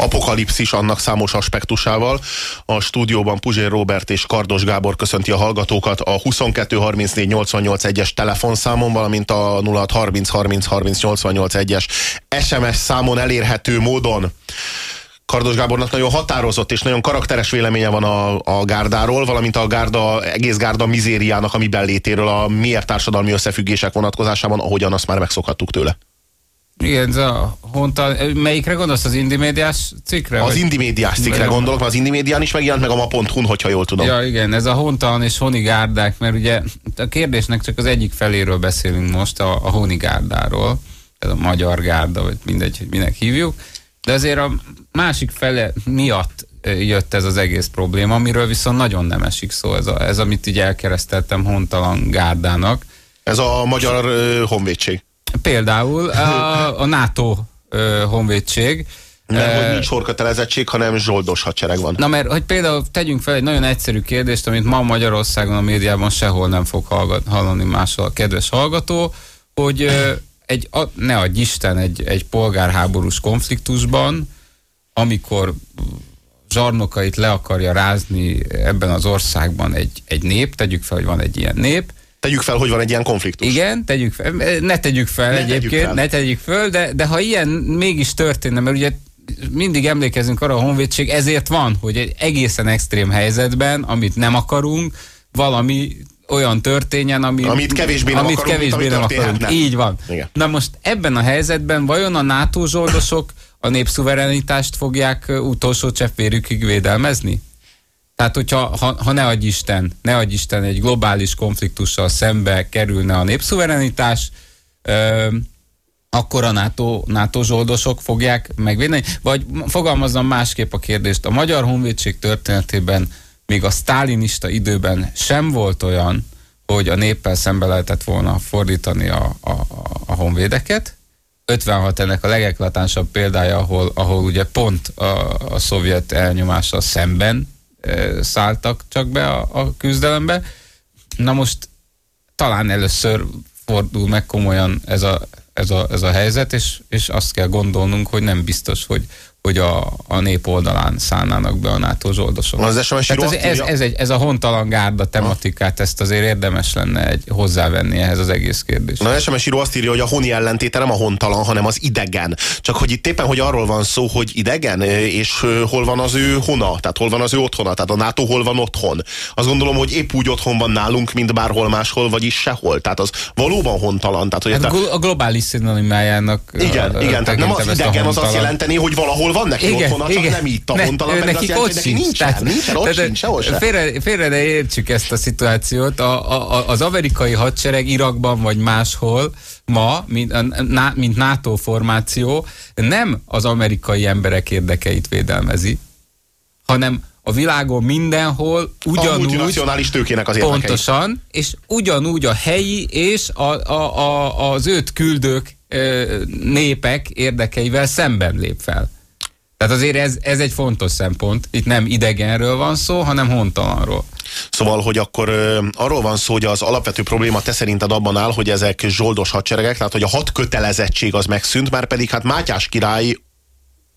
Apokalipszis annak számos aspektusával. A stúdióban Puzsér Robert és Kardos Gábor köszönti a hallgatókat a 22 34 88 1-es telefonszámon, valamint a 06 30 30 30 88 1-es SMS számon elérhető módon. Kardos Gábornak nagyon határozott és nagyon karakteres véleménye van a, a gárdáról, valamint a gárda, egész gárda mizériának a mi bellétéről, a miért társadalmi összefüggések vonatkozásában, ahogyan azt már megszokhattuk tőle. Igen, ez a honta, melyikre gondolsz, az indimédiás cikkre? Az indimédiás cikkre gondolok, mert az indimédián is megjelent meg a ma.hu-n, hogyha jól tudom. Ja, igen, ez a hontalan és honigárdák, mert ugye a kérdésnek csak az egyik feléről beszélünk most, a, a honigárdáról, ez a magyar gárda, vagy mindegy, hogy minek hívjuk, de azért a másik fele miatt jött ez az egész probléma, amiről viszont nagyon nem esik szó, ez, a, ez amit így elkereszteltem hontalan gárdának. Ez a magyar honvédség. Például a, a NATO honvédség. Nem, hogy nincs sorkötelezettség, hanem zsoldos hadsereg van. Na mert, hogy például tegyünk fel egy nagyon egyszerű kérdést, amit ma Magyarországon a médiában sehol nem fog hallgat, hallani máshol a kedves hallgató, hogy egy, ne adj Isten, egy, egy polgárháborús konfliktusban, amikor zsarnokait le akarja rázni ebben az országban egy, egy nép, tegyük fel, hogy van egy ilyen nép. Tegyük fel, hogy van egy ilyen konfliktus. Igen, tegyük fel, ne tegyük fel ne egyébként, tegyük fel. ne tegyük fel, de, de ha ilyen mégis történne, mert ugye mindig emlékezünk arra a honvédség, ezért van, hogy egy egészen extrém helyzetben, amit nem akarunk, valami olyan történjen, ami, amit kevésbé nem amit akarunk, kevésbé nem akarunk. Így van. Igen. Na most ebben a helyzetben vajon a NATO zsoldosok a népszuverenitást fogják utolsó cseppvérükig védelmezni? Tehát, hogyha ha, ha ne adj Isten, ne adj Isten egy globális konfliktussal szembe kerülne a népszuverenitás, ö, akkor a NATO, NATO zsoldosok fogják megvédeni? Vagy fogalmazom másképp a kérdést. A Magyar Honvédség történetében még a sztálinista időben sem volt olyan, hogy a néppel szembe lehetett volna fordítani a, a, a honvédeket. 56 ennek a legeklatánsabb példája, ahol, ahol ugye pont a, a szovjet elnyomással szemben szálltak csak be a, a küzdelembe. Na most talán először fordul meg komolyan ez a, ez a, ez a helyzet, és, és azt kell gondolnunk, hogy nem biztos, hogy, hogy a, a nép oldalán szállnának be a NATO zsoldosok. Az az, ez, ez, egy, ez a hontalan gárda tematikát, ezt azért érdemes lenne egy, hozzávenni ehhez az egész kérdéshez. Na, az SMS író azt írja, hogy a honi ellentéte nem a hontalan, hanem az idegen. Csak hogy itt éppen, hogy arról van szó, hogy idegen, és hol van az ő hona, tehát hol van az ő otthona, tehát a NATO hol van otthon. Azt gondolom, hogy épp úgy otthon van nálunk, mint bárhol máshol, vagyis sehol. Tehát az valóban hontalan. Tehát, hogy hát a globális szinonimájának. Igen, a, igen, tehát nem az idegen az azt jelenteni, hogy valahol valahol van neki igen, otthona, csak igen. nem itt a hontalan, ne, neki azt jelenti, neki nincsen, tehát, nincsen, ott tehát, sincs, sehol sem. Félre, félre ne értsük ezt a szituációt. A, a, az amerikai hadsereg Irakban vagy máshol ma, mint, mint NATO formáció, nem az amerikai emberek érdekeit védelmezi, hanem a világon mindenhol ugyanúgy... A tőkének az érdekeit. Pontosan, és ugyanúgy a helyi és a, a, a, az őt küldők népek érdekeivel szemben lép fel. Tehát azért ez, ez egy fontos szempont. Itt nem idegenről van szó, hanem hontalanról. Szóval, hogy akkor ö, arról van szó, hogy az alapvető probléma te szerinted abban áll, hogy ezek zsoldos hadseregek, tehát hogy a hat kötelezettség az megszűnt, már pedig hát Mátyás király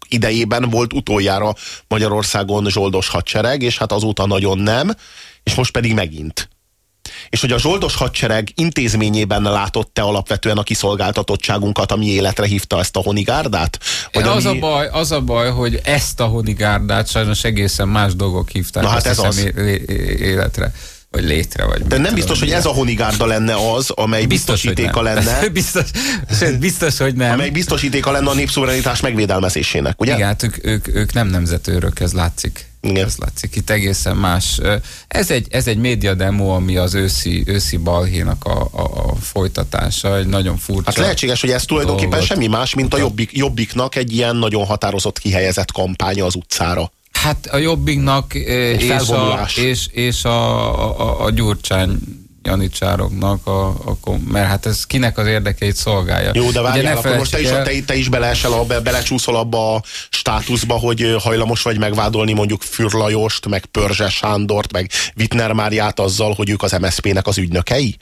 idejében volt utoljára Magyarországon zsoldos hadsereg, és hát azóta nagyon nem, és most pedig megint és hogy a zsoldos hadsereg intézményében látott te alapvetően a kiszolgáltatottságunkat, ami életre hívta ezt a honigárdát? Vagy az, ami... a baj, az a baj, hogy ezt a honigárdát sajnos egészen más dolgok hívták. Na hát ez az. életre vagy létre. Vagy De nem biztos, hogy ez a honigárda lenne az, amely biztos, biztosítéka lenne. biztos, biztos, hogy nem. Amely biztosítéka lenne a népszuverenitás megvédelmezésének, ugye? Igen, hát ők, ők, ők nem nemzetőrök, ez látszik. Igen. Ez látszik, itt egészen más. Ez egy, ez egy média demo, ami az őszi, őszi balhénak a, a, a folytatása, egy nagyon furcsa. Hát lehetséges, hogy ez tulajdonképpen dolgot. semmi más, mint a jobbik, jobbiknak egy ilyen nagyon határozott kihelyezett kampánya az utcára. Hát a Jobbiknak és a, és, és a, a, a Gyurcsány janicsároknak, a, a, mert hát ez kinek az érdekeit szolgálja. Jó, de várjál, akkor most te is, te, te is beleesel, abba, belecsúszol abba a státuszba, hogy hajlamos vagy megvádolni mondjuk Fürlajost, meg Pörzse Sándort, meg Wittner Máriát azzal, hogy ők az MSZP-nek az ügynökei?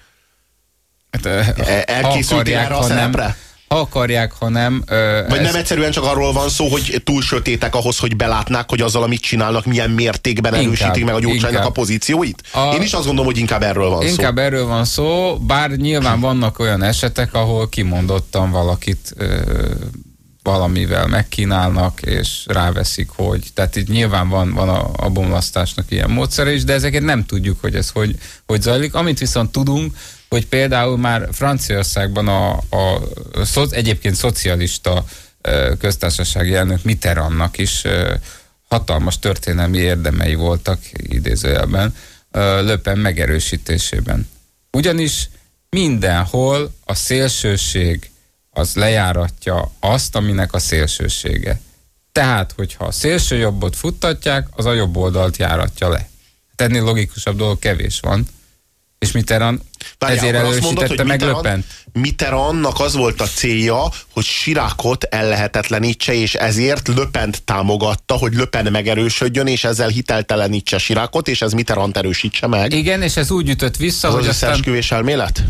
Hát, e, Elkészültél erre a szerepre? Nem ha akarják, ha nem. Ö, Vagy ez... nem egyszerűen csak arról van szó, hogy túl sötétek ahhoz, hogy belátnák, hogy azzal, amit csinálnak, milyen mértékben inkább, erősítik meg a gyurcsánynak a pozícióit? A... Én is azt gondolom, hogy inkább erről van inkább szó. Inkább erről van szó, bár nyilván vannak olyan esetek, ahol kimondottan valakit ö, valamivel megkínálnak, és ráveszik, hogy. Tehát itt nyilván van, van a, a bomlasztásnak ilyen módszere is, de ezeket nem tudjuk, hogy ez hogy, hogy zajlik. Amit viszont tudunk, hogy például már Franciaországban a, a szoc, egyébként szocialista köztársasági elnök Mitterrandnak is hatalmas történelmi érdemei voltak idézőjelben Löpen megerősítésében. Ugyanis mindenhol a szélsőség az lejáratja azt, aminek a szélsősége. Tehát, hogyha a szélső jobbot futtatják, az a jobb oldalt járatja le. Hát ennél logikusabb dolog kevés van. És Mitterrand Várjál, ezért erősítette meg Löpen. Mitterrandnak az volt a célja, hogy Sirákot ellehetetlenítse, és ezért Löpent támogatta, hogy Löpen megerősödjön, és ezzel hiteltelenítse Sirákot, és ez Mitterrand erősítse meg. Igen, és ez úgy ütött vissza, az hogy az aztán... elmélet?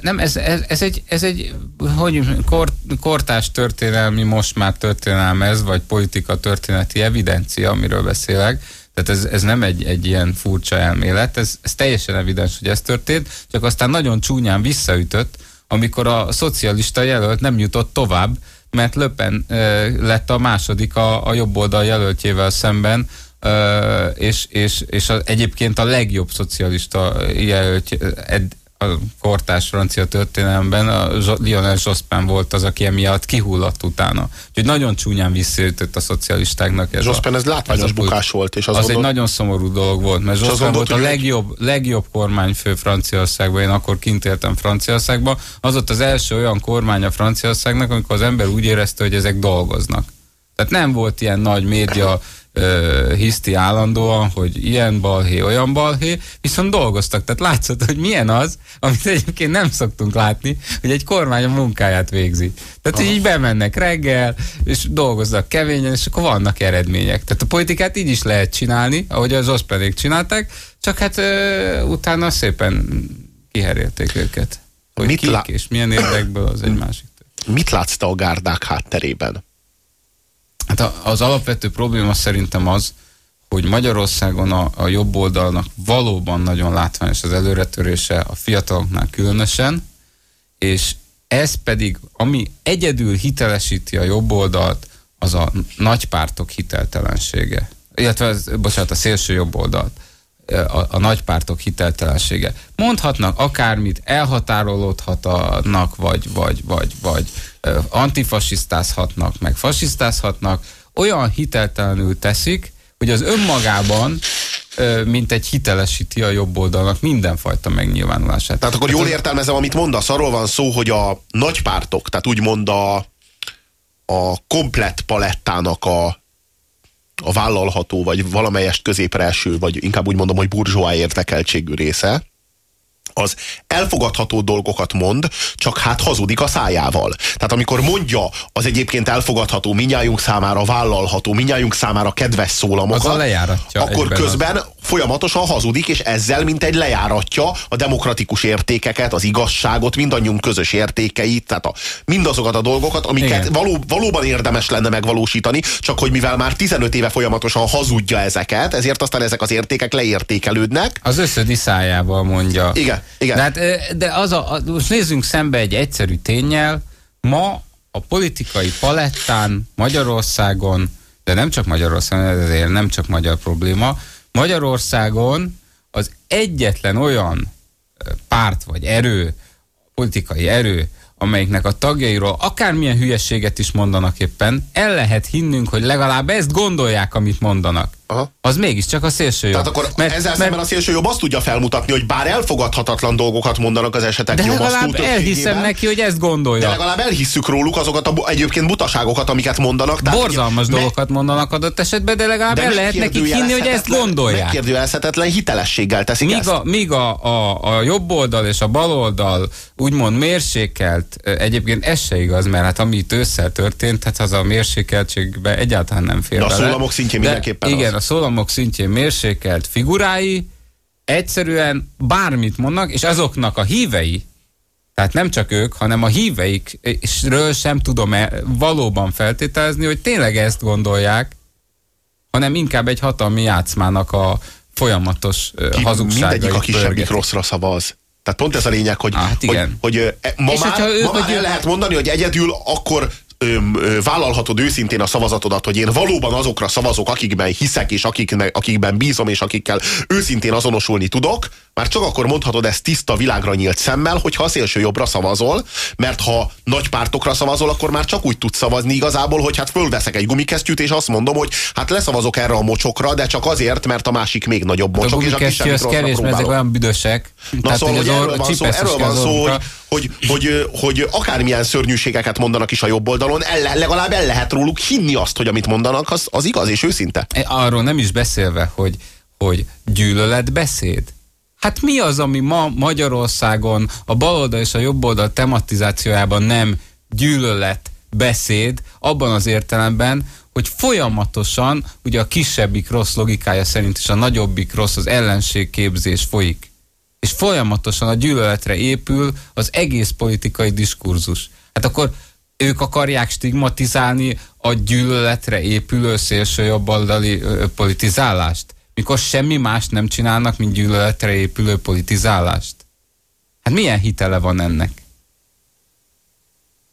Nem, ez, ez, ez, egy, ez egy hogy, kor, kortás történelmi, most már történelem ez, vagy politika történeti evidencia, amiről beszélek, tehát ez, ez nem egy, egy ilyen furcsa elmélet, ez, ez teljesen evidens, hogy ez történt, csak aztán nagyon csúnyán visszaütött, amikor a szocialista jelölt nem jutott tovább, mert Löpen e, lett a második a, a jobb oldal jelöltjével szemben, e, és, és, és a, egyébként a legjobb szocialista jelölt ed, a kortás francia történelemben a Lionel Jospin volt az, aki emiatt kihullott utána. Úgyhogy nagyon csúnyán visszaütött a szocialistáknak. Ez Jospin ez látványos ez bukás volt. És az, az egy nagyon szomorú dolog volt, mert Jospin volt a legjobb, legjobb kormányfő Franciaországban, én akkor kint éltem Franciaországban. Az volt az első olyan kormány a Franciaországnak, amikor az ember úgy érezte, hogy ezek dolgoznak. Tehát nem volt ilyen nagy média hiszti állandóan, hogy ilyen balhé, olyan balhé, viszont dolgoztak. Tehát látszott, hogy milyen az, amit egyébként nem szoktunk látni, hogy egy kormány a munkáját végzi. Tehát Aha. így bemennek reggel, és dolgoznak kevényen, és akkor vannak eredmények. Tehát a politikát így is lehet csinálni, ahogy az oszpedék csinálták, csak hát ö, utána szépen kiherélték őket. Hogy Mit kik lá- és milyen érdekből, az egy másik. Mit látsz te a gárdák hátterében? Hát az alapvető probléma szerintem az, hogy Magyarországon a, a jobb oldalnak valóban nagyon látványos az előretörése, a fiataloknál különösen, és ez pedig, ami egyedül hitelesíti a jobb oldalt, az a nagypártok hiteltelensége. Illetve, az, bocsánat, a szélső jobb oldalt. A, a nagypártok hiteltelensége. Mondhatnak akármit, elhatárolódhatnak, vagy, vagy, vagy, vagy antifasisztázhatnak, meg fasisztázhatnak, olyan hiteltelenül teszik, hogy az önmagában mint egy hitelesíti a jobb oldalnak mindenfajta megnyilvánulását. Tehát akkor jól értelmezem, amit mondasz, arról van szó, hogy a nagypártok, tehát úgymond a, a komplett palettának a, a vállalható, vagy valamelyest középre eső, vagy inkább úgy mondom, hogy burzsóá érdekeltségű része, az elfogadható dolgokat mond, csak hát hazudik a szájával. Tehát amikor mondja az egyébként elfogadható, minnyájunk számára vállalható, minnyájunk számára kedves szólamokat, akkor közben az. folyamatosan hazudik, és ezzel mint egy lejáratja a demokratikus értékeket, az igazságot, mindannyiunk közös értékeit, tehát a, mindazokat a dolgokat, amiket való, valóban érdemes lenne megvalósítani, csak hogy mivel már 15 éve folyamatosan hazudja ezeket, ezért aztán ezek az értékek leértékelődnek. Az összödi szájával mondja. Igen. Igen. De, hát, de az a, most nézzünk szembe egy egyszerű tényel. Ma a politikai palettán Magyarországon, de nem csak Magyarországon, ezért nem csak magyar probléma, Magyarországon az egyetlen olyan párt vagy erő, politikai erő, amelyiknek a tagjairól akármilyen hülyeséget is mondanak éppen, el lehet hinnünk, hogy legalább ezt gondolják, amit mondanak. Aha. az mégiscsak a szélső jobb. Tehát akkor mert, ezzel mert, szemben a szélső jobb azt tudja felmutatni, hogy bár elfogadhatatlan dolgokat mondanak az esetek de legalább elhiszem neki, hogy ezt gondolja. De legalább elhisszük róluk azokat a egyébként butaságokat, amiket mondanak. Tehát Borzalmas me, dolgokat mondanak adott esetben, de legalább de el lehet nekik hinni, hogy ezt gondolják. Megkérdőjelezhetetlen hitelességgel teszik míg ezt. A, míg a, a, a jobb oldal és a bal oldal úgymond mérsékelt, egyébként ez se igaz, mert hát ami itt ősszel történt, hát az a mérsékeltségbe egyáltalán nem fér De a szólamok szintjén mindenképpen Igen, az. Szólamok szintjén mérsékelt figurái egyszerűen bármit mondnak, és azoknak a hívei, tehát nem csak ők, hanem a híveikről sem tudom -e valóban feltételezni, hogy tényleg ezt gondolják, hanem inkább egy hatalmi játszmának a folyamatos Ki, hazugságai. Mindegyik a kisebbik rosszra szavaz. Tehát pont ez a lényeg, hogy, hát igen. hogy, hogy ma és már, ma már el lehet mondani, hogy egyedül akkor ö, ö, vállalhatod őszintén a szavazatodat, hogy én valóban azokra szavazok, akikben hiszek, és akiknek, akikben bízom, és akikkel őszintén azonosulni tudok, már csak akkor mondhatod ezt tiszta világra nyílt szemmel, hogyha a szélső jobbra szavazol, mert ha nagy pártokra szavazol, akkor már csak úgy tudsz szavazni igazából, hogy hát fölveszek egy gumikesztyűt, és azt mondom, hogy hát leszavazok erre a mocsokra, de csak azért, mert a másik még nagyobb mocsok. A és a kis kevés, mert ezek olyan büdösek. Na Tehát, szóval, hogy erről van szó, erről van szó hogy, hogy, hogy, hogy akármilyen szörnyűségeket mondanak is a jobb oldalon, el, legalább el lehet róluk hinni azt, hogy amit mondanak, az, az igaz és őszinte. Arról nem is beszélve, hogy, hogy gyűlöletbeszéd. Hát mi az, ami ma Magyarországon a baloldal és a jobboldal tematizációjában nem gyűlölet beszéd, abban az értelemben, hogy folyamatosan, ugye a kisebbik rossz logikája szerint is a nagyobbik rossz, az ellenségképzés folyik. És folyamatosan a gyűlöletre épül az egész politikai diskurzus. Hát akkor ők akarják stigmatizálni a gyűlöletre épülő szélsőjobboldali politizálást mikor semmi más nem csinálnak, mint gyűlöletre épülő politizálást. Hát milyen hitele van ennek?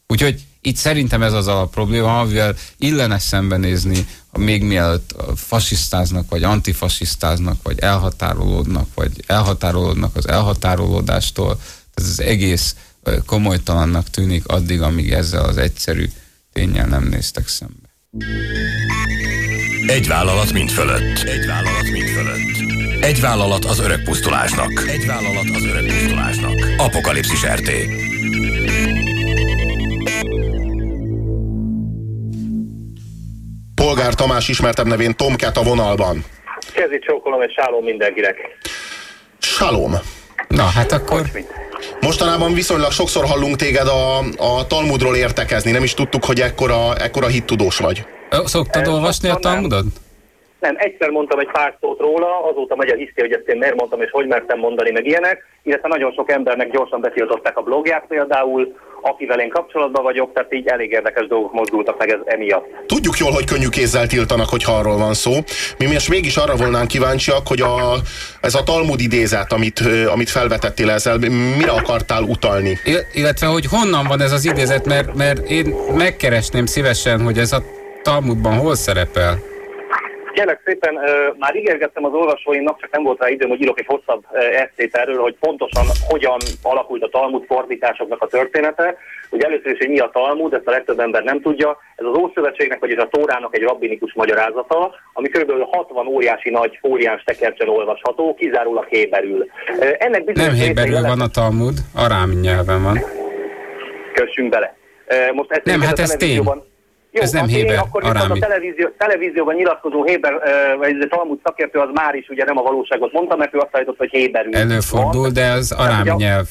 Úgyhogy itt szerintem ez az a probléma, amivel illene szembenézni, még mielőtt fasisztáznak, vagy antifasisztáznak, vagy elhatárolódnak, vagy elhatárolódnak az elhatárolódástól. Ez az egész komolytalannak tűnik addig, amíg ezzel az egyszerű tényel nem néztek szembe. Egy vállalat mind fölött. Egy vállalat mind fölött. Egy vállalat az öreg pusztulásnak. Egy vállalat az öreg pusztulásnak. Apokalipszis RT. Polgár Tamás ismertebb nevén Tomket a vonalban. Kezi csókolom és sálom mindenkinek. Salom. Na, hát akkor... Mostanában viszonylag sokszor hallunk téged a, a Talmudról értekezni. Nem is tudtuk, hogy ekkora, ekkora hittudós vagy. Szoktad olvasni a Talmudot? Nem, egyszer mondtam egy pár szót róla, azóta megy a hiszti, hogy ezt én miért mondtam, és hogy mertem mondani, meg ilyenek, illetve nagyon sok embernek gyorsan betiltották a blogját például, akivel én kapcsolatban vagyok, tehát így elég érdekes dolgok mozdultak meg ez emiatt. Tudjuk jól, hogy könnyű kézzel tiltanak, hogyha arról van szó. Mi most mégis arra volnánk kíváncsiak, hogy a, ez a Talmud idézet, amit, amit felvetettél ezzel, mire akartál utalni? Illetve, hogy honnan van ez az idézet, mert, mert én megkeresném szívesen, hogy ez a Talmudban hol szerepel? Kérlek szépen, már ígérgettem az olvasóimnak, csak nem volt rá időm, hogy írok egy hosszabb eszét erről, hogy pontosan hogyan alakult a Talmud fordításoknak a története. Ugye először is, hogy mi a Talmud, ezt a legtöbb ember nem tudja. Ez az Ószövetségnek, vagyis a Tórának egy rabbinikus magyarázata, ami kb. 60 óriási nagy óriás tekercsen olvasható, kizárólag héberül. Ennek nem héberül van a Talmud, arám nyelven van. Kössünk bele. Most ezt nem, hát ez tény. Jó, ez nem Héber, akkor a televízió, televízióban nyilatkozó Héber, vagy Talmud szakértő az már is ugye nem a valóságot mondta, mert ő azt állított, hogy Héberül. Előfordul, van. de az arám nyelv.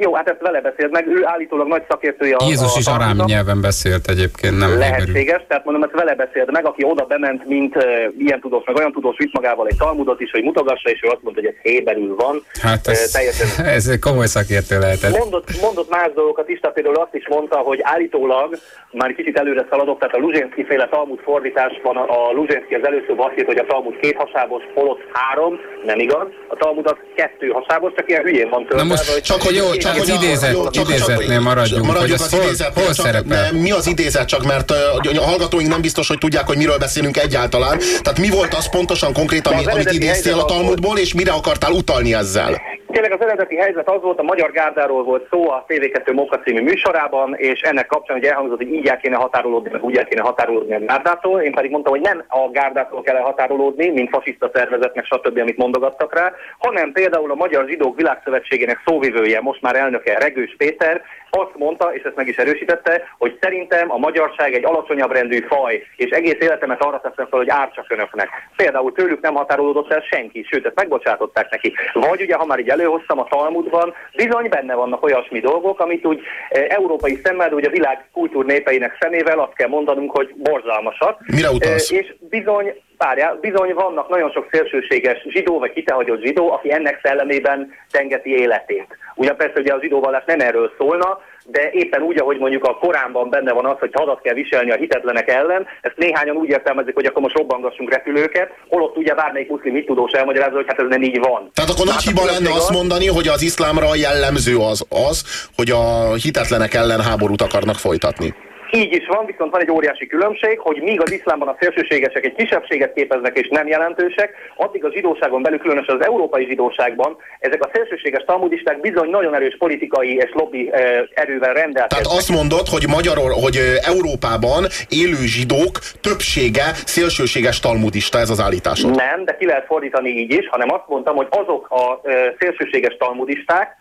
Jó, hát ezt vele beszélt meg, ő állítólag nagy szakértője Jézus a, is arámi nyelven beszélt egyébként, nem Lehetséges, tehát mondom, ezt vele beszélt meg, aki oda bement, mint uh, ilyen tudós, meg olyan tudós vitt magával egy Talmudot is, hogy mutogassa, és ő azt mondta, hogy ez héberül van. Hát ez, uh, teljesen... ez komoly szakértő lehetett. Mondott, mondott más dolgokat is, tehát például azt is mondta, hogy állítólag, már kicsit előre szaladok, tehát a Luzsénszki féle Talmud fordításban a, a Luzsénszki az először azt írt, hogy a Talmud két hasábos, holott három, nem igaz, a Talmud az kettő hasábos, csak ilyen hülyén van tőle. Na most csak, hogy jó, csak az idézet, jó, csak, idézetnél maradjunk, maradjunk hogy az hol, idézet, hol csak, szerepel? mi az idézet csak, mert a hallgatóink nem biztos, hogy tudják, hogy miről beszélünk egyáltalán. Tehát mi volt az pontosan konkrétan, ami, amit idéztél a Talmudból, és mire akartál utalni ezzel? Tényleg az eredeti helyzet az volt, a Magyar Gárdáról volt szó a TV2 Móka című műsorában, és ennek kapcsán ugye elhangzott, hogy így el kéne határolódni, meg úgy el kéne határolódni a Gárdától. Én pedig mondtam, hogy nem a Gárdától kell határolódni, mint fasiszta szervezetnek, stb., amit mondogattak rá, hanem például a Magyar Zsidók Világszövetségének szóvivője, most már elnöke Regős Péter, azt mondta, és ezt meg is erősítette, hogy szerintem a magyarság egy alacsonyabb rendű faj, és egész életemet arra teszem fel, hogy ártsak önöknek. Például tőlük nem határolódott el senki, sőt, ezt megbocsátották neki. Vagy ugye, ha már így előhoztam a Talmudban, bizony benne vannak olyasmi dolgok, amit úgy e, európai szemmel, ugye a világ kultúr népeinek szemével azt kell mondanunk, hogy borzalmasak. Mire utalsz? E, és bizony Várjál, bizony vannak nagyon sok szélsőséges zsidó vagy kitehagyott zsidó, aki ennek szellemében tengeti életét. Ugyan persze ugye a zsidóvallás nem erről szólna, de éppen úgy, ahogy mondjuk a Koránban benne van az, hogy hadat kell viselni a hitetlenek ellen, ezt néhányan úgy értelmezik, hogy akkor most robbangassunk repülőket, holott ugye bármelyik muszlim mit tudós elmagyarázza, hogy hát ez nem így van. Tehát akkor nagy hiba lenne azt mondani, hogy az iszlámra jellemző az az, hogy a hitetlenek ellen háborút akarnak folytatni. Így is van, viszont van egy óriási különbség, hogy míg az iszlámban a szélsőségesek egy kisebbséget képeznek és nem jelentősek, addig a zsidóságon belül, különösen az európai zsidóságban, ezek a szélsőséges talmudisták bizony nagyon erős politikai és lobby erővel rendelkeznek. Tehát azt mondod, hogy Magyaror, hogy Európában élő zsidók többsége szélsőséges talmudista, ez az állításod? Nem, de ki lehet fordítani így is, hanem azt mondtam, hogy azok a szélsőséges talmudisták,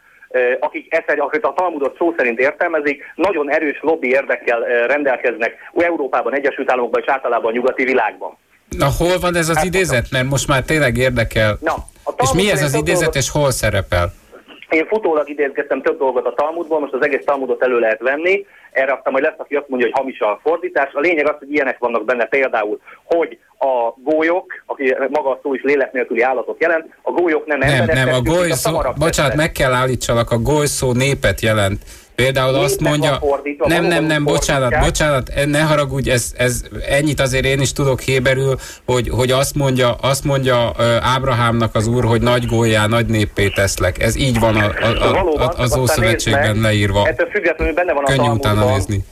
akik ezt, akik a Talmudot szó szerint értelmezik, nagyon erős lobby érdekkel rendelkeznek Európában, Egyesült Államokban és általában a nyugati világban. Na hol van ez az hát, idézet? Mert most már tényleg érdekel. Na, és mi ez az idézet, dolgot... és hol szerepel? Én futólag idézgettem több dolgot a Talmudból, most az egész Talmudot elő lehet venni. Erre aztán majd lesz, aki azt mondja, hogy hamis a fordítás. A lényeg az, hogy ilyenek vannak benne például, hogy a gólyok, aki maga a szó is lélek nélküli állatot jelent, a gólyok nem emberek. Nem, nem, a góly szó, bocsánat, meg kell állítsalak, a góly szó népet jelent. Például Népet azt mondja, nem, nem, nem, bocsánat, bocsánat, ne haragudj, ez, ez, ennyit azért én is tudok héberül, hogy, hogy azt mondja, azt mondja Ábrahámnak az úr, hogy nagy gólyá, nagy néppé teszlek. Ez így van a, a, a, a, az Ószövetségben leírva. Ettől függetlenül benne van a Könnyű utána nézni.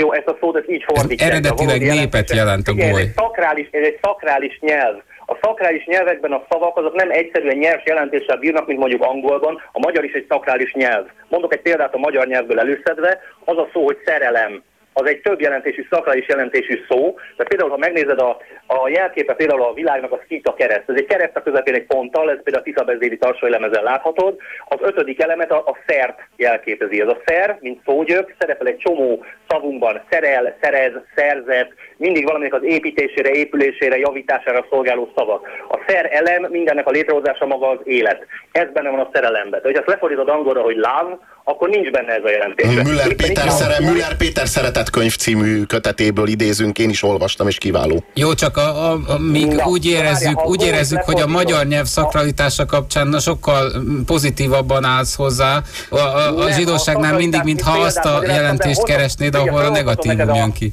Jó, ezt a szót ezt így fordítják. Eredetileg népet jelent a goly. Ez egy szakrális, ez egy szakrális nyelv. A szakrális nyelvekben a szavak azok nem egyszerűen nyers jelentéssel bírnak, mint mondjuk angolban. A magyar is egy szakrális nyelv. Mondok egy példát a magyar nyelvből előszedve. Az a szó, hogy szerelem az egy több jelentésű, szakrális jelentésű szó. Tehát például, ha megnézed a, a jelképe például a világnak, a szita kereszt. Ez egy kereszt a közepén egy ponttal, ez például a Tiszabezédi tarsajlemezen láthatod. Az ötödik elemet a, a szert jelképezi. Ez a szer, mint szógyök, szerepel egy csomó szavunkban, szerel, szerez, szerzet, mindig valaminek az építésére, épülésére, javítására szolgáló szavak. A szer elem, mindennek a létrehozása maga az élet. Ez benne van a szerelemben. De hogy lefordítod angolra, hogy love, akkor nincs benne ez a jelentés. Müller Péter, szere, Müller Péter szeretett könyv című kötetéből idézünk, én is olvastam, és kiváló. Jó, csak a, a, a, mi Na, úgy érezzük, várja, úgy érezzük hogy a magyar nyelv szakralitása kapcsán na, sokkal pozitívabban állsz hozzá. A, a, a zsidóságnál mindig, mintha azt a jelentést keresnéd, ahol a negatívum jön ki.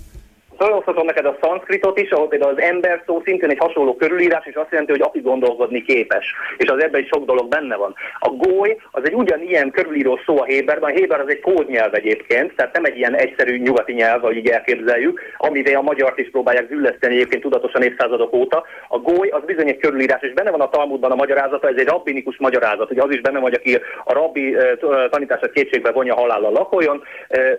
Felhozhatom neked a szanszkritot is, ahol például az ember szó szintén egy hasonló körülírás, és azt jelenti, hogy aki gondolkodni képes. És az ebben is sok dolog benne van. A góly az egy ugyanilyen körülíró szó a Héberben. A Héber az egy kódnyelv egyébként, tehát nem egy ilyen egyszerű nyugati nyelv, ahogy így elképzeljük, amivel a magyart is próbálják zülleszteni egyébként tudatosan évszázadok óta. A góly az bizony egy körülírás, és benne van a Talmudban a magyarázata, ez egy rabbinikus magyarázat, hogy az is benne vagy, aki a rabbi tanítását kétségbe vonja halállal lakoljon.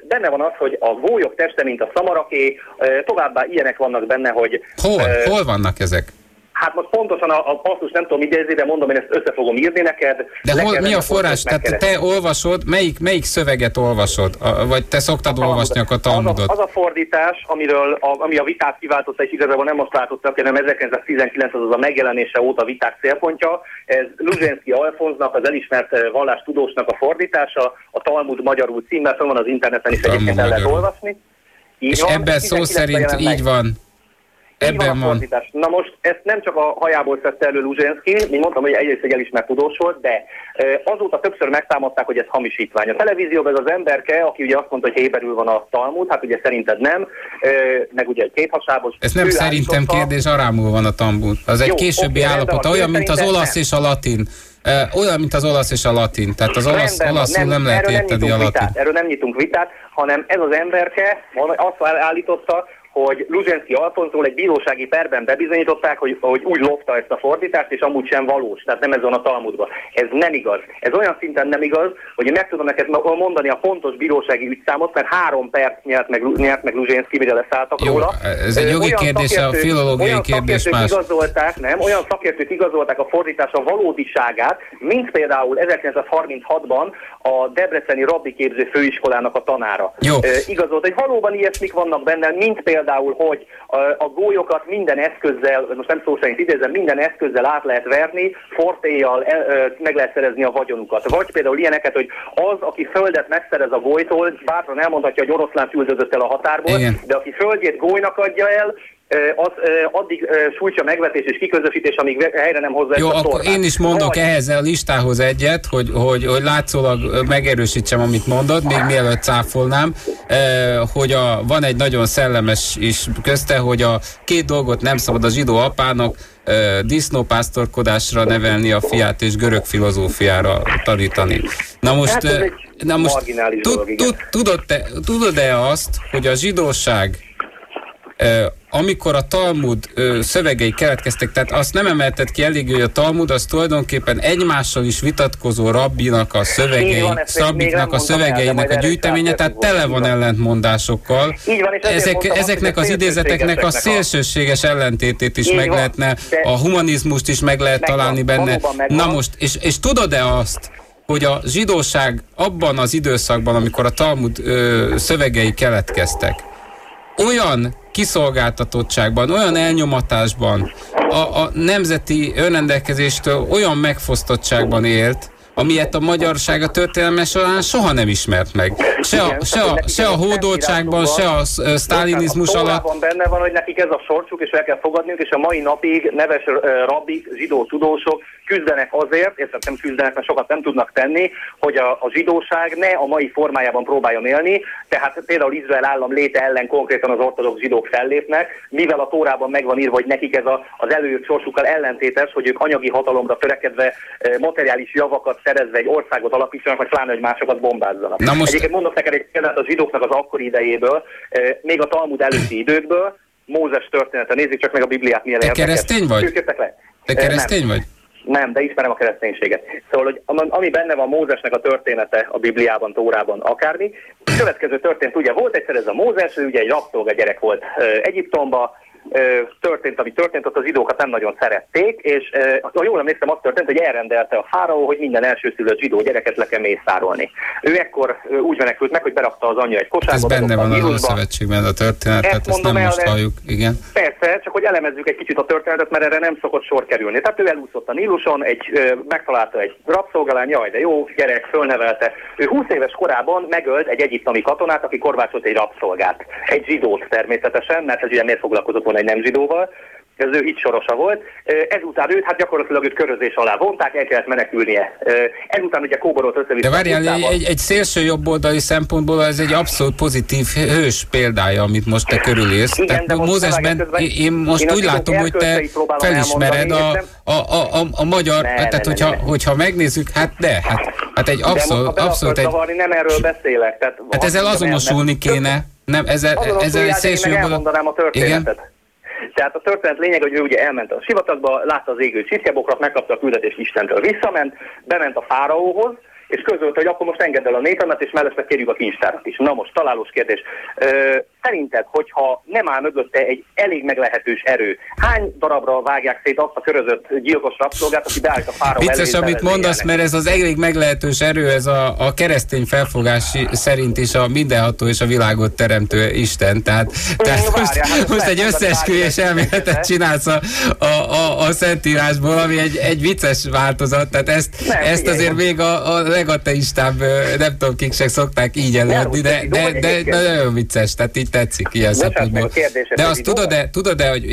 Benne van az, hogy a gólyok teste, mint a szamaraké, Továbbá ilyenek vannak benne, hogy... Hol? Hol vannak ezek? Hát most pontosan a, a passzus nem tudom idézni, de mondom, én ezt össze fogom írni neked. De hol, mi a forrás? Tehát te olvasod, melyik, melyik szöveget olvasod? A, vagy te szoktad a olvasni a Talmudot? Az a, az a fordítás, amiről, a, ami a vitát kiváltotta, és igazából nem most látottak, hanem 1919 az, az a megjelenése óta viták célpontja. Ez Luzsenszki Alfonznak, az elismert vallástudósnak a fordítása, a Talmud magyarul címmel, fel van az interneten is egyébként el lehet olvasni. Így és van, ebben szó szerint így van. Ebben van. van. Na most ezt nem csak a hajából szedte elő Luzsenszki, mint mondtam, hogy egyrészt egy elismert tudós volt, de azóta többször megtámadták, hogy ez hamisítvány. A televízióban ez az emberke, aki ugye azt mondta, hogy héberül van a Talmud, hát ugye szerinted nem, meg ugye egy kéthasábos. Ez nem szerintem kérdés, arámul van a Talmud. Az egy Jó, későbbi okay, állapot, olyan, mint az olasz nem. és a latin. Olyan, mint az olasz és a latin. Tehát az olasz, olaszul nem, nem lehet érteni a latin. Vitát, erről nem nyitunk vitát, hanem ez az emberke azt állította, hogy Luzsenszki Alfonszól egy bírósági perben bebizonyították, hogy, hogy úgy lopta ezt a fordítást, és amúgy sem valós, tehát nem ez van a Talmudban. Ez nem igaz. Ez olyan szinten nem igaz, hogy én meg tudom neked mondani a pontos bírósági ügyszámot, mert három perc nyert meg, nyert meg Luzsenszki, mire leszálltak Jó, róla. Ez egy jogi olyan kérdés, a filológiai kérdés más. Igazolták, nem, olyan szakértők igazolták a fordítás a valódiságát, mint például 1936-ban a Debreceni Rabbi Képző Főiskolának a tanára. Jó. E, igazolt, hogy valóban ilyesmik vannak benne, mint például, hogy a, gólyokat minden eszközzel, most nem szó szerint idézem, minden eszközzel át lehet verni, fortéjjal e, meg lehet szerezni a vagyonukat. Vagy például ilyeneket, hogy az, aki földet megszerez a gólytól, bátran elmondhatja, hogy oroszlán üldözött el a határból, Igen. de aki földjét gólynak adja el, az addig sújtja megvetés és kiközösítés, amíg helyre nem hozza Jó, ezt a akkor én is mondok Vagy... ehhez a listához egyet, hogy, hogy, hogy látszólag megerősítsem, amit mondod, még mielőtt cáfolnám, hogy a, van egy nagyon szellemes is közte, hogy a két dolgot nem szabad a zsidó apának, disznópásztorkodásra nevelni a fiát és görög filozófiára tanítani. Na most, hát na most tudod-e tudod azt, hogy a zsidóság amikor a Talmud szövegei keletkeztek, tehát azt nem emelted ki elég, hogy a Talmud az tulajdonképpen egymással is vitatkozó rabbinak a szövegei, szabiknak a szövegeinek a gyűjteménye, tehát tele van ellentmondásokkal. Van, Ezek, mondtam, ezeknek az idézeteknek a szélsőséges ellentétét is meg van, lehetne, a humanizmust is meg lehet találni benne. Na most, és, és tudod-e azt, hogy a zsidóság abban az időszakban, amikor a Talmud ö, szövegei keletkeztek, olyan kiszolgáltatottságban, olyan elnyomatásban, a, a nemzeti önrendelkezéstől olyan megfosztottságban élt, amilyet a magyarság a történelme során soha nem ismert meg. Se a, se a, se a hódoltságban, se a sztálinizmus alatt. Van benne van, hogy nekik ez a sorcsuk, és el kell fogadniuk, és a mai napig neves rabbik, zsidó tudósok küzdenek azért, érted nem küzdenek, mert sokat nem tudnak tenni, hogy a, a zsidóság ne a mai formájában próbáljon élni, tehát például Izrael állam léte ellen konkrétan az ortodox zsidók fellépnek, mivel a Tórában megvan írva, hogy nekik ez a, az előjött sorsukkal ellentétes, hogy ők anyagi hatalomra törekedve materiális javakat szerezve egy országot alapítsanak, vagy pláne, hogy másokat bombázzanak. Na most... Egyébként mondok neked egy példát a zsidóknak az akkori idejéből, még a Talmud előtti időkből, Mózes története, nézzük csak meg a Bibliát, milyen Te keresztény vagy? le. Te keresztény nem. vagy? Nem, de ismerem a kereszténységet. Szóval, hogy ami benne van Mózesnek a története a Bibliában, Tórában, akármi, a következő történt, ugye volt egyszer ez a Mózes, ő ugye egy rabszolga gyerek volt Egyiptomba, történt, ami történt, ott az zsidókat nem nagyon szerették, és ha jól emlékszem, az történt, hogy elrendelte a fáraó, hogy minden elsőszülött zsidó gyereket le kell mészárolni. Ő ekkor úgy menekült meg, hogy berakta az anyja egy kosárba. Ez benne van a, a szövetségben a történet, ezt, ezt nem el, most halljuk, igen. Persze, csak hogy elemezzük egy kicsit a történetet, mert erre nem szokott sor kerülni. Tehát ő elúszott a Níluson, egy, megtalálta egy rabszolgalány, jaj, de jó, gyerek, fölnevelte. Ő 20 éves korában megölt egy egyiptomi katonát, aki korvácsolt egy rabszolgát. Egy zsidót természetesen, mert ez ugye miért foglalkozott volna egy nem zsidóval, ez ő itt sorosa volt. Ezután őt, hát gyakorlatilag őt körözés alá vonták, el kellett menekülnie. Ezután ugye kóborolt össze De várjál, egy, egy, egy szélső jobboldali szempontból ez egy abszolút pozitív hős példája, amit most te körülélsz. Igen, Tehát Mózesben én most én úgy látom, hogy te felismered a, a, a, a, a magyar, ne, tehát ne, hogyha, ne, ne. hogyha megnézzük, hát de, hát, hát egy abszolút, abszolút egy... Zavarni, nem erről beszélek. Tehát hát ezzel azonosulni kéne. Nem, ezzel, ezzel egy szélső jobboldali... a történetet. Igen? Tehát a történet lényeg, hogy ő ugye elment a sivatagba, látta az égő csirkebokrat, megkapta a küldetést Istentől, visszament, bement a fáraóhoz, és közölte, hogy akkor most engedd el a népemet, és mellesleg kérjük a kincstárat is. Na most, találós kérdés. Ö, szerinted, hogyha nem áll mögötte egy elég meglehetős erő, hány darabra vágják szét azt a körözött gyilkos rabszolgát, aki beállt a fára Vicces, amit mondasz, mert ez az elég meglehetős erő, ez a, a keresztény felfogás szerint is a mindenható és a világot teremtő Isten. Tehát, tehát most, hát most egy összeesküvés elméletet csinálsz a, a, a, a Szentírásból, ami egy, egy vicces változat, tehát ezt, nem, ezt azért még a, a legateistább, nem tudom, kik se szokták így előadni, de, de, de, de, de nagyon vicces, tehát így tetszik ilyen szempontból. De azt tudod-e, tudod-e, hogy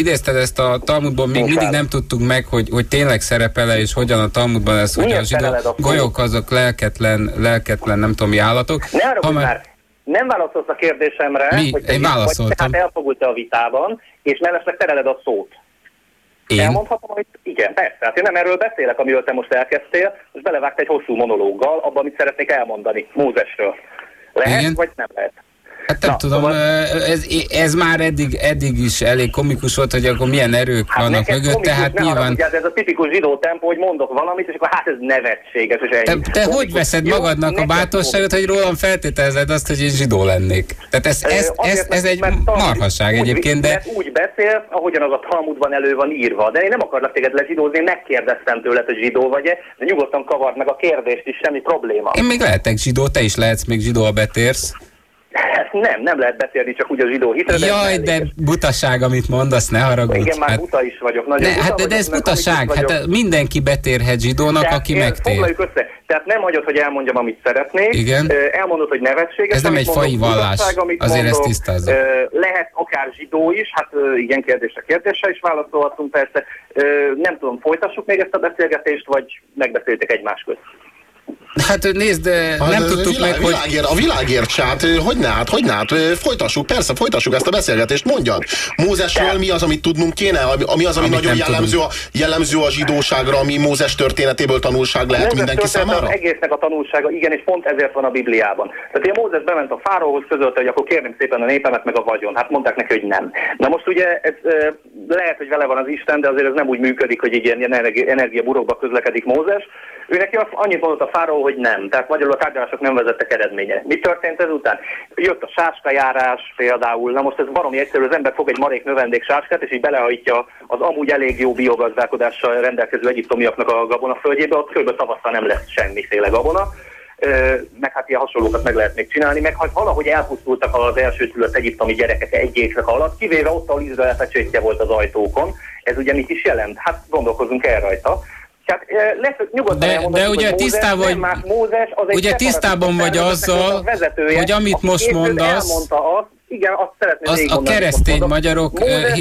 idézted ezt a Talmudból, még mindig nem tudtuk meg, hogy, hogy tényleg szerepele, és hogyan a Talmudban ez, hogy a zsidó golyók azok lelketlen, lelketlen, nem tudom, mi állatok. Ne arra, már... Nem válaszolsz a kérdésemre, Mi? hogy Én válaszoltam. tehát elfogult a vitában, és mellesleg tereled a szót. Én? Elmondhatom, hogy igen, persze. Hát én nem erről beszélek, amiről te most elkezdtél, most belevágta egy hosszú monológgal, abban, amit szeretnék elmondani Mózesről. Lehet, igen? vagy nem lehet? Hát nem Na, tudom, szóval... ez, ez már eddig, eddig is elég komikus volt, hogy akkor milyen erők hát vannak mögött, tehát ne nyilván... Arra, ez a tipikus zsidó tempó, hogy mondok valamit, és akkor hát ez nevetséges, és ennyi. Te, te hogy veszed jó, magadnak a bátorságot, hogy rólam feltételezed azt, hogy én zsidó lennék? Tehát ez, ez, ez, ez, ez egy marhasság egyébként, de... Úgy beszél, ahogyan az a Talmudban elő van írva, de én nem akarlak téged lezsidózni, én megkérdeztem tőled, hogy zsidó vagy-e, de nyugodtan kavard meg a kérdést is, semmi probléma. Én még lehetek zsidó, te is lehetsz még zsidó, a betérsz. Nem, nem lehet beszélni csak úgy a zsidó hitre. Jaj, de, de butaság, amit mondasz, ne haragudj. Igen, már hát, buta is vagyok. Nagyon ne, hát, de, de ez butaság, hát mindenki betérhet zsidónak, Tehát aki megtér. Foglaljuk össze. Tehát nem hagyod, hogy elmondjam, amit szeretnék. Igen. Elmondod, hogy nevetséges. Ez nem egy fai vallás, azért mondok, ezt tisztázza. Lehet akár zsidó is, hát igen, kérdésre kérdésre is válaszolhatunk persze. Nem tudom, folytassuk még ezt a beszélgetést, vagy megbeszéltek egymás között? Hát nézd, hát, nem tudtuk világ, meg, világért, hogy... A világért hát hogy ne, hát, hogy ne, hát folytassuk, persze, folytassuk ezt a beszélgetést, mondjad. Mózesről mi az, amit tudnunk kéne, ami az, ami amit nagyon jellemző a, jellemző a zsidóságra, ami Mózes történetéből tanulság lehet Mózes mindenki számára? Az egésznek a tanulsága, igen, és pont ezért van a Bibliában. Tehát én Mózes bement a fáróhoz, közölte, hogy akkor kérném szépen a népemet meg a vagyon. Hát mondták neki, hogy nem. Na most ugye ez, lehet, hogy vele van az Isten, de azért ez nem úgy működik, hogy egy ilyen energiaburokba közlekedik Mózes. Ő neki annyit mondott a fáró, hogy nem. Tehát magyarul a tárgyalások nem vezettek eredménye. Mi történt ezután? Jött a sáskajárás például. Na most ez baromi egyszerű, az ember fog egy marék növendék sáskát, és így belehajtja az amúgy elég jó biogazdálkodással rendelkező egyiptomiaknak a gabonaföldjébe, ott kb. tavasszal nem lesz semmiféle gabona meg hát ilyen hasonlókat meg lehet még csinálni, meg hát valahogy elpusztultak az első szülött egyiptomi gyerekek egy évek alatt, kivéve ott, ahol Izrael fecsőtje volt az ajtókon. Ez ugye mit is jelent? Hát gondolkozunk el rajta. Tehát lesz, nyugodtan de, de ugye tisztában vagy, Mózes, az ugye tisztában vagy azzal, vezetője, hogy amit most mondasz, azt, igen, azt szeretném az a keresztény magyarok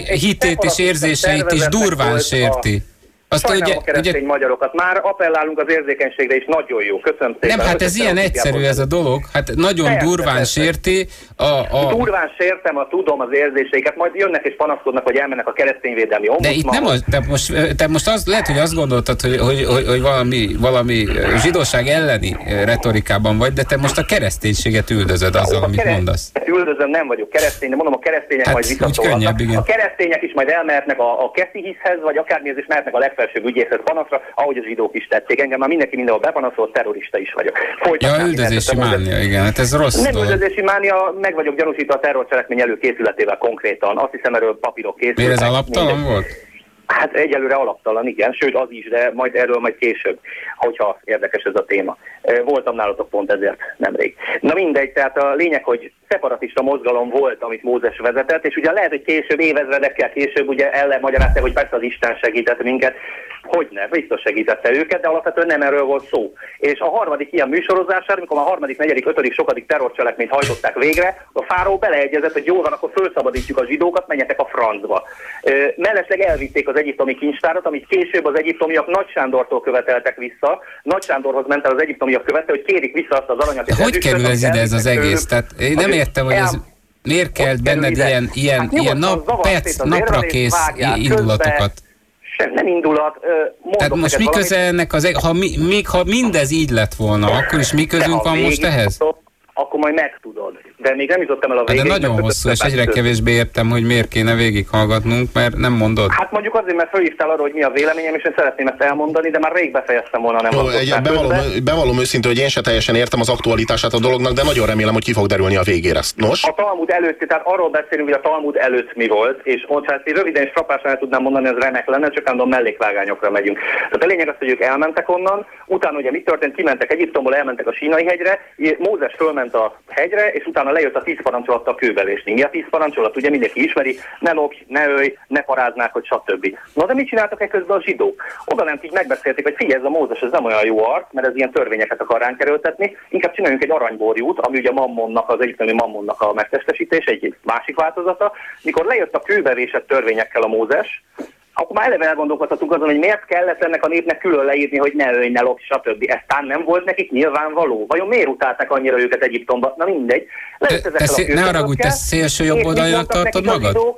hitét és érzéseit is durván sérti. A, azt Sajnálom ugye, a keresztény ugye... magyarokat. Már appellálunk az érzékenységre is, nagyon jó. Köszönöm szépen. Nem, hát ez ilyen egyszerű ez a dolog. Hát nagyon persze, durván persze. sérti. A, a... Durván sértem, a tudom az érzéseiket, majd jönnek és panaszkodnak, hogy elmennek a keresztényvédelmi ombudsmanhoz. De itt nem az, te most, te most az lehet, hogy azt gondoltad, hogy, hogy, hogy, hogy valami, valami zsidóság elleni retorikában vagy, de te most a kereszténységet üldözöd azzal, amit kereszt... mondasz. Üldözöm, nem vagyok keresztény, de mondom, a keresztények hát, majd visszaszólhatnak. A keresztények is majd elmehetnek a, a keszihiszhez, vagy akármi, és mehetnek a legfeljebb legfelsőbb ügyészet panaszra, ahogy a zsidók is tették. Engem már mindenki mindenhol bepanaszolt, terrorista is vagyok. Folytatnám, ja, üldözési mánia, igen, hát ez rossz Nem dolog. üldözési mánia, meg vagyok gyanúsítva a terrorcselekmény előkészületével konkrétan. Azt hiszem, erről papírok készültek. Miért ez alaptalan volt? Hát egyelőre alaptalan, igen, sőt az is, de majd erről majd később, hogyha érdekes ez a téma. Voltam nálatok pont ezért nemrég. Na mindegy, tehát a lényeg, hogy szeparatista mozgalom volt, amit Mózes vezetett, és ugye lehet, hogy később, évezredekkel később ugye elmagyarázták, hogy persze az Isten segített minket, hogy ne, biztos segítette őket, de alapvetően nem erről volt szó. És a harmadik ilyen műsorozására, amikor a harmadik, negyedik, ötödik, sokadik terrorcselekményt hajtották végre, a fáró beleegyezett, hogy jó van, akkor felszabadítjuk a zsidókat, menjetek a francba. Mellesleg elvitték az egyiptomi kincstárat, amit később az egyiptomiak Nagy Sándortól követeltek vissza. Nagy Sándorhoz ment el az egyiptomiak követel, hogy kérik vissza azt az aranyat. Hogy kerül ez ide ez az egész? Tehát én nem értem, hogy ez miért kell benned ilyen, ilyen, hát ilyen nap, perc, naprakész indulatokat? sem nem indulat. Tehát most mi köze ennek az, ha, mi, még ha mindez így lett volna, akkor is mi közünk van most ehhez? Akkor majd megtudod de még nem jutottam el a végéig. De nagyon hosszú, és egyre kevésbé értem, hogy miért kéne végighallgatnunk, mert nem mondod. Hát mondjuk azért, mert fölhívtál arra, hogy mi a véleményem, és én szeretném ezt elmondani, de már rég befejeztem volna, nem Jó, egy, bevallom, bevallom őszintén, hogy én se teljesen értem az aktualitását a dolognak, de nagyon remélem, hogy ki fog derülni a végére. Nos? A Talmud előtt, tehát arról beszélünk, hogy a Talmud előtt mi volt, és ott, ha ezt én röviden és frappásan el tudnám mondani, ez remek lenne, csak állandóan mellékvágányokra megyünk. Tehát a lényeg az, hogy ők elmentek onnan, utána ugye mi történt, kimentek Egyiptomból, elmentek a sínai hegyre, Mózes fölment a hegyre, és utána lejött a tíz parancsolattal kőbelésni. Mi a tíz parancsolat? Ugye mindenki ismeri, ne lopj, ne ölj, ne paráznák, hogy stb. Na de mit csináltak egy közben a zsidók? Oda nem így megbeszélték, hogy figyelj, ez a Mózes, ez nem olyan jó arc, mert ez ilyen törvényeket akar ránk erőltetni, inkább csináljunk egy aranyborjút, ami ugye a mammonnak, az egyiptomi mammonnak a megtestesítés, egy másik változata. Mikor lejött a kőbevésett törvényekkel a Mózes, akkor már eleve elgondolkodhatunk azon, hogy miért kellett ennek a népnek külön leírni, hogy ne ölj, ne lopj, stb. Ez tán nem volt nekik nyilvánvaló. Vajon miért utálták annyira őket Egyiptomba? Na mindegy. te, te szé- ne haragudj, te szélső jobb oldalnak tartod magad?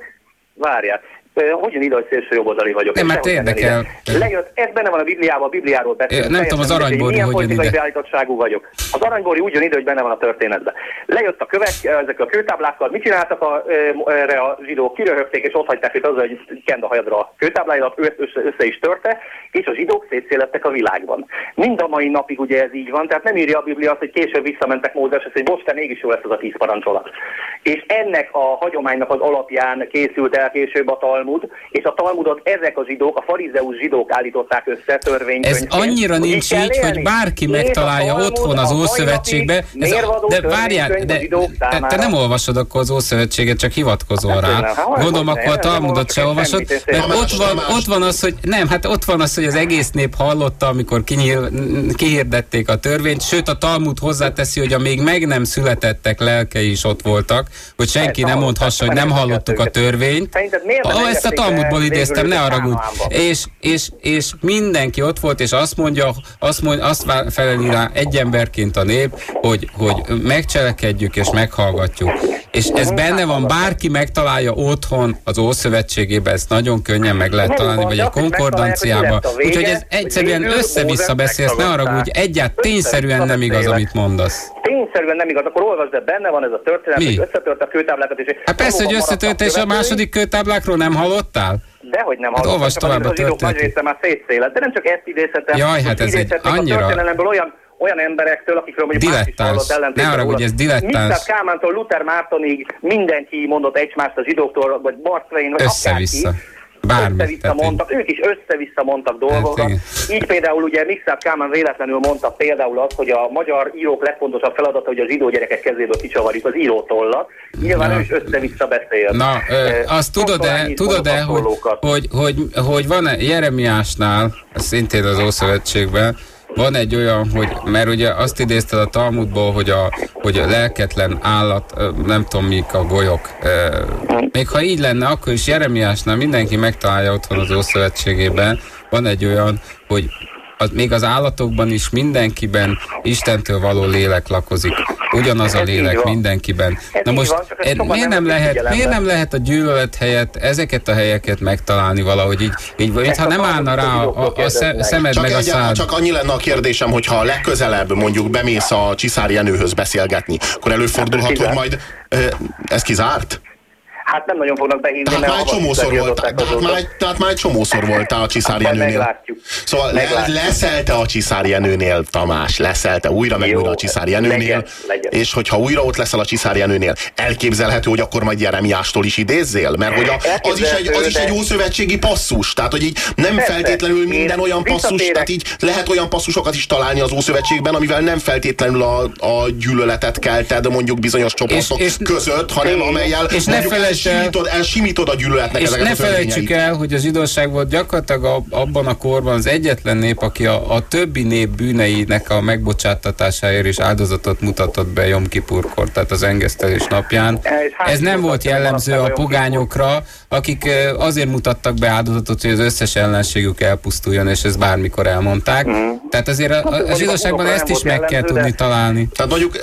Várjál. Hogy jön ide, hogy szélső jobboldali vagyok? Nem, mert érdekel. Lejött, ez benne van a Bibliában, a Bibliáról beszél. Nem tudom, az aranybori hogy jön ide. beállítottságú vagyok. Az aranybori úgy jön ide, hogy benne van a történetben. Lejött a kövek, ezek a kőtáblákkal, mit csináltak a, erre a zsidók? Kiröhögték és ott hagyták őt azzal, hogy kend a hajadra a kőtábláidat, össze, össze is törte, és a zsidók szétszélettek a világban. Mind a mai napig ugye ez így van, tehát nem írja a Biblia azt, hogy később visszamentek Mózes, hogy most te mégis jó lesz az a tíz parancsolat. És ennek a hagyománynak az alapján készült el később a Talmud, és a Talmudot ezek a zsidók, a farizeus zsidók állították össze törvénykönyvként. Ez annyira nincs így, hogy bárki megtalálja otthon az Ószövetségbe. Ez a, de várjál, de, te, te nem olvasod akkor az Ószövetséget, csak hivatkozol rá. Hát Gondolom, akkor a Talmudot se olvasod. Mert ott van, ott van az, hogy nem, hát ott van az, hogy az egész nép hallotta, amikor kihirdették a törvényt, sőt a Talmud hozzáteszi, hogy a még meg nem születettek lelkei is ott voltak, hogy senki nem mondhassa, hogy nem hallottuk a törvényt. Ah, ezt a Talmudból idéztem, ne haragudj. És, és, és mindenki ott volt, és azt mondja, azt, mondja, azt feleli rá egy emberként a nép, hogy, hogy megcselekedjük és meghallgatjuk. És ez benne van, bárki megtalálja otthon az Ószövetségében, ezt nagyon könnyen meg lehet találni, vagy egy konkordanciába. Úgyhogy ez egyszerűen össze-vissza beszélsz, ne arra úgy, egyáltalán tényszerűen nem igaz, amit mondasz. Tényszerűen nem igaz, akkor olvasd, de benne van ez a történet, Mi? hogy összetört a kőtáblákat. És hát persze, hogy összetört, és a második kőtáblákról nem hallottál? Dehogy nem hát olvasd tovább a történetet. Nagy része már szétszélet, de nem csak ezt idézhetem. Jaj, hát ez egy annyira... A történelemből olyan olyan emberektől, akikről mondjuk más is hallott Ne arra, hogy ez dilettáns. Misztát Kálmántól Luther Mártonig mindenki mondott egymást a zsidóktól, vagy Mark Twain, vagy Össze-vissza. Össze-vissza mondtak, ők is össze-vissza mondtak dolgokat. Hát, Így például ugye Mixát Kálmán véletlenül mondta például azt, hogy a magyar írók legfontosabb feladata, hogy az zsidó gyerekek kezéből kicsavarjuk az írótollat. Nyilván Na. ő is össze-vissza beszél. Na, ö, azt tudod-e, tudod-e hogy, hogy, hogy, hogy van-e Jeremiásnál, szintén az Ószövetségben, van egy olyan, hogy, mert ugye azt idézted a Talmudból, hogy a, hogy a lelketlen állat, nem tudom mik a golyok. Még ha így lenne, akkor is Jeremiásnál mindenki megtalálja otthon az Ószövetségében, van egy olyan, hogy az, még az állatokban is mindenkiben Istentől való lélek lakozik. Ugyanaz a lélek mindenkiben. Ez Na most van, e, miért, nem lehet, miért nem lehet a gyűlölet helyett ezeket a helyeket megtalálni valahogy így, így mintha nem állna rá a, a, a szemed csak meg a szád. Csak annyi lenne a kérdésem, hogyha legközelebb mondjuk bemész a Csiszár Jenőhöz beszélgetni, akkor előfordulhat, hogy majd ez kizárt? Hát nem nagyon fognak behívni, tehát mert már csomószor volt, tehát már, tehát már egy csomószor voltál a Csiszár Jenőnél. Meglátjuk. Szóval meglátjuk. leszelte a Csiszár Jenőnél, Tamás, leszelte újra meg újra a Csiszár Jenőnél, legyen, legyen. és hogyha újra ott leszel a Csiszár Jenőnél, elképzelhető, hogy akkor majd Jeremiástól is idézzél? Mert hogy a, az, is egy, az is egy ószövetségi passzus, tehát hogy így nem Persze. feltétlenül minden Én olyan passzus, tehát így lehet olyan passzusokat is találni az Ószövetségben, amivel nem feltétlenül a, a gyűlöletet kelted mondjuk bizonyos csoportok és, és, között, hanem amelyel és ne elsimítod, elsimítod a gyűlöletnek És ne felejtsük el, hogy a zsidóság volt gyakorlatilag abban a korban az egyetlen nép, aki a, a többi nép bűneinek a megbocsátatásáért is áldozatot mutatott be Jom Kipurkor, tehát az engesztelés napján. Ez nem volt jellemző a pogányokra, akik azért mutattak be áldozatot, hogy az összes ellenségük elpusztuljon, és ezt bármikor elmondták. Mm. Tehát azért a, a, a zsidóságban ezt is meg kell tudni találni. Tehát mondjuk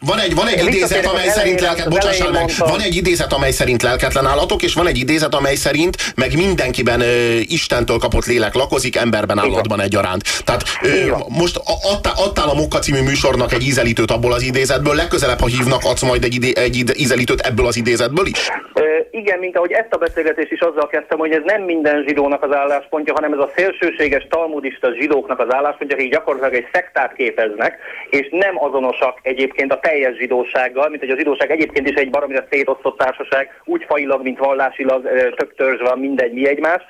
van egy, van egy idézet, amely szerint lelket, bocsássál meg, van egy idézet, amely szerint lelketlen állatok, és van egy idézet, amely szerint meg mindenkiben ö, Istentől kapott lélek lakozik, emberben, állatban egyaránt. Tehát ö, most adtál, adtál a Mokka című műsornak egy ízelítőt abból az idézetből, legközelebb, ha hívnak, adsz majd egy, idé, egy ízelítőt ebből az idézetből is? Ö, igen, mint ahogy ezt a beszélgetést is azzal kezdtem, hogy ez nem minden zsidónak az álláspontja, hanem ez a szélsőséges talmudista zsidóknak az álláspontja, akik gyakorlatilag egy szektát képeznek, és nem azonosak egyébként a teljes zsidósággal, mint hogy a zsidóság egyébként is egy baromira szétosztott társaság, úgy fajilag, mint vallásilag, tök törzs van, mindegy, mi egymás.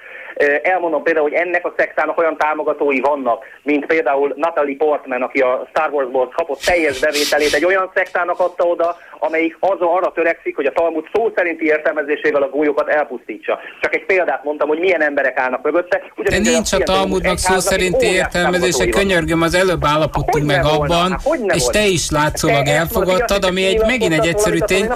Elmondom például, hogy ennek a szektának olyan támogatói vannak, mint például Natalie Portman, aki a Star Wars-ból kapott teljes bevételét, egy olyan szektának adta oda, amelyik az arra törekszik, hogy a Talmud szó szerinti értelmezésével a gólyokat elpusztítsa. Csak egy példát mondtam, hogy milyen emberek állnak mögötte. De nincs a Talmudnak szó szerinti értelmezése, könyörgöm, az előbb állapodtunk meg abban, és te is látszólag elfogadtad, ami egy, megint egy egyszerű tény.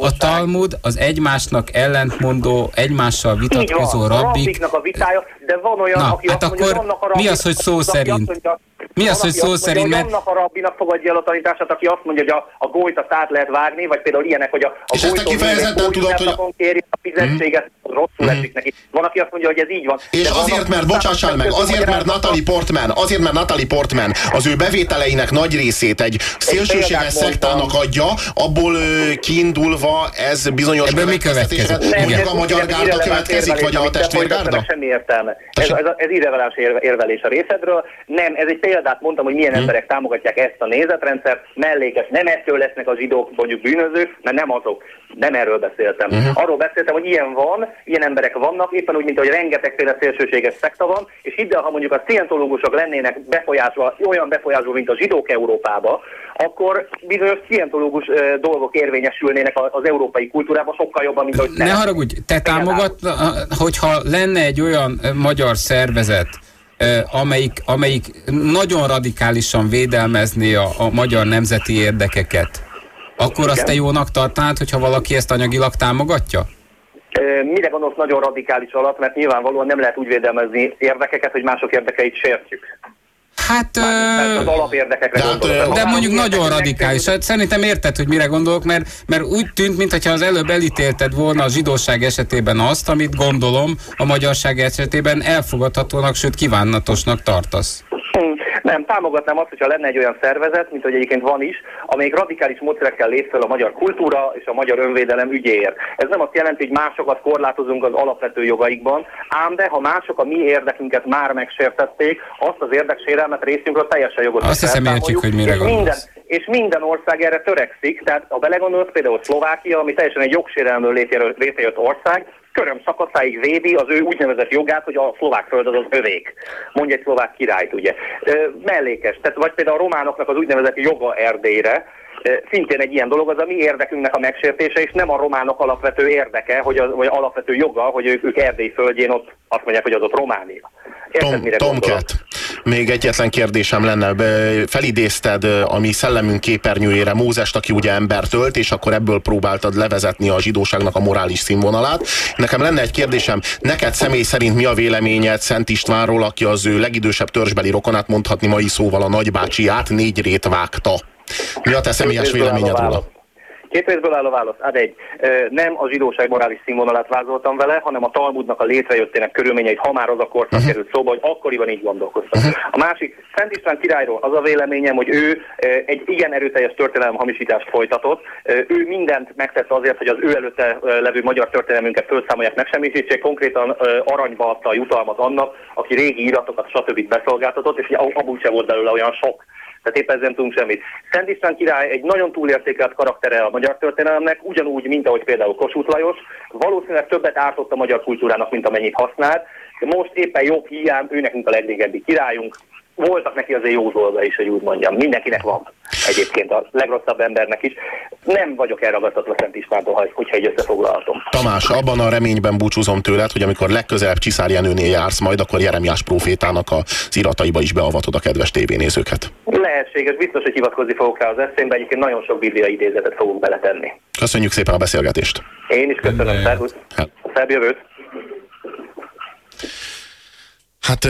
A Talmud az egymásnak ellentmondó, egymással vitatkozó rabbik, vitája, de van olyan, Na, aki hát azt mondja, hogy annak a mi az, hogy szó szerint? Mondja, mi az, hogy szó szerint? Mert... Annak a rabbinak fogadja el a tanítását, aki azt mondja, hogy a, a gólyt azt át lehet vágni, vagy például ilyenek, hogy a, a És ezt a kifejezetten tudod, hogy... Kéri a fizetséget, mm. rosszul mm. esik neki. Van, aki azt mondja, hogy ez így van. És De azért, mert, bocsássál meg, azért, mert Natalie Portman, azért, mert Natalie Portman az ő bevételeinek nagy részét egy szélsőséges szektának adja, abból kiindulva ez bizonyos Ebből mi következik? Mondjuk a magyar gárda következik, vagy a testvérgárda? Semmi értelme. Ez, ez, ez irreveláns érvelés a részedről. Nem, ez egy példát mondtam, hogy milyen hmm. emberek támogatják ezt a nézetrendszert. Mellékes, nem ettől lesznek a zsidók mondjuk bűnözők, mert nem azok. Nem erről beszéltem. Uh-huh. Arról beszéltem, hogy ilyen van, ilyen emberek vannak, éppen úgy, mint hogy rengetegféle szélsőséges szekta van, és hidd el, ha mondjuk a szientológusok lennének befolyásva, olyan befolyású, mint a zsidók Európába, akkor bizonyos szientológus dolgok érvényesülnének az európai kultúrában sokkal jobban, mint hogy Ne haragudj, te támogat, hogyha lenne egy olyan magyar szervezet, amelyik, amelyik nagyon radikálisan védelmezné a, a magyar nemzeti érdekeket, akkor azt te jónak tartanád, hogyha valaki ezt anyagilag támogatja? Mire gondolsz nagyon radikális alatt, mert nyilvánvalóan nem lehet úgy védelmezni érdekeket, hogy mások érdekeit sértjük. Hát, az alapérdekekre de, gondolok. De mondjuk nagyon radikális. Hát szerintem érted, hogy mire gondolok, mert, mert úgy tűnt, mintha az előbb elítélted volna a zsidóság esetében azt, amit gondolom a magyarság esetében elfogadhatónak, sőt kívánatosnak tartasz. Nem, támogatnám azt, hogyha lenne egy olyan szervezet, mint hogy egyébként van is, amelyik radikális módszerekkel lép fel a magyar kultúra és a magyar önvédelem ügyéért. Ez nem azt jelenti, hogy másokat korlátozunk az alapvető jogaikban, ám de ha mások a mi érdekünket már megsértették, azt az érdeksérelmet részünkről teljesen jogot. Azt hiszem értjük, hogy mire és minden, és minden ország erre törekszik, tehát a belegondolsz például Szlovákia, ami teljesen egy jogsérelmről létrejött ország, köröm szakaszáig védi az ő úgynevezett jogát, hogy a szlovák föld az az övék. Mondja egy szlovák királyt, ugye. Mellékes. Tehát, vagy például a románoknak az úgynevezett joga Erdélyre, szintén egy ilyen dolog, az a mi érdekünknek a megsértése, és nem a románok alapvető érdeke, hogy az, vagy alapvető joga, hogy ők, ők Erdély földjén ott azt mondják, hogy az ott Románia. Tom, Tomcat, még egyetlen kérdésem lenne. Felidézted a mi szellemünk képernyőjére Mózest, aki ugye embert ölt, és akkor ebből próbáltad levezetni a zsidóságnak a morális színvonalát. Nekem lenne egy kérdésem, neked személy szerint mi a véleményed Szent Istvánról, aki az ő legidősebb törzsbeli rokonát mondhatni mai szóval a nagybácsiát négy rét vágta? Mi a te személyes véleményed róla? Két részből áll a válasz. Hát egy, nem a zsidóság morális színvonalát vázoltam vele, hanem a Talmudnak a létrejöttének körülményeit, ha már az a korszak uh-huh. került szóba, hogy akkoriban így gondolkoztam. Uh-huh. A másik, Szent István királyról az a véleményem, hogy ő egy igen erőteljes történelem hamisítást folytatott. Ő mindent megtette azért, hogy az ő előtte levő magyar történelmünket felszámolják, megsemmisítsék. Konkrétan aranyba adta a jutalmat annak, aki régi iratokat, stb. beszolgáltatott, és abból sem volt belőle olyan sok tehát éppen ezzel nem tudunk semmit. Szent István király egy nagyon túlértékelt karaktere a magyar történelemnek, ugyanúgy, mint ahogy például Kossuth Lajos, valószínűleg többet ártott a magyar kultúrának, mint amennyit használt. Most éppen jobb hiány, ő nekünk a legrégebbi királyunk, voltak neki azért jó dolga is, hogy úgy mondjam. Mindenkinek van egyébként a legrosszabb embernek is. Nem vagyok elragadtatva Szent Istvántól, hogyha így összefoglalhatom. Tamás, abban a reményben búcsúzom tőled, hogy amikor legközelebb Csiszár Jenőnél jársz majd, akkor Jeremiás profétának az irataiba is beavatod a kedves tévénézőket. Lehetséges, biztos, hogy hivatkozni fogok rá az eszémbe, egyébként nagyon sok biblia idézetet fogunk beletenni. Köszönjük szépen a beszélgetést. Én is köszönöm, szervusz. Hát. Szebb jövőt. Hát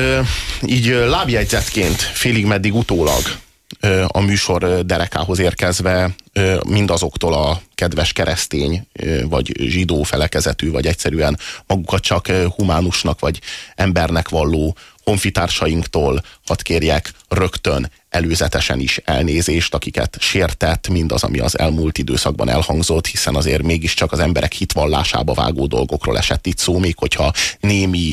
így lábjegyzetként félig meddig utólag a műsor derekához érkezve mindazoktól a kedves keresztény, vagy zsidó felekezetű, vagy egyszerűen magukat csak humánusnak, vagy embernek valló honfitársainktól hadd kérjek rögtön előzetesen is elnézést, akiket sértett mindaz, ami az elmúlt időszakban elhangzott, hiszen azért mégiscsak az emberek hitvallásába vágó dolgokról esett itt szó, még hogyha némi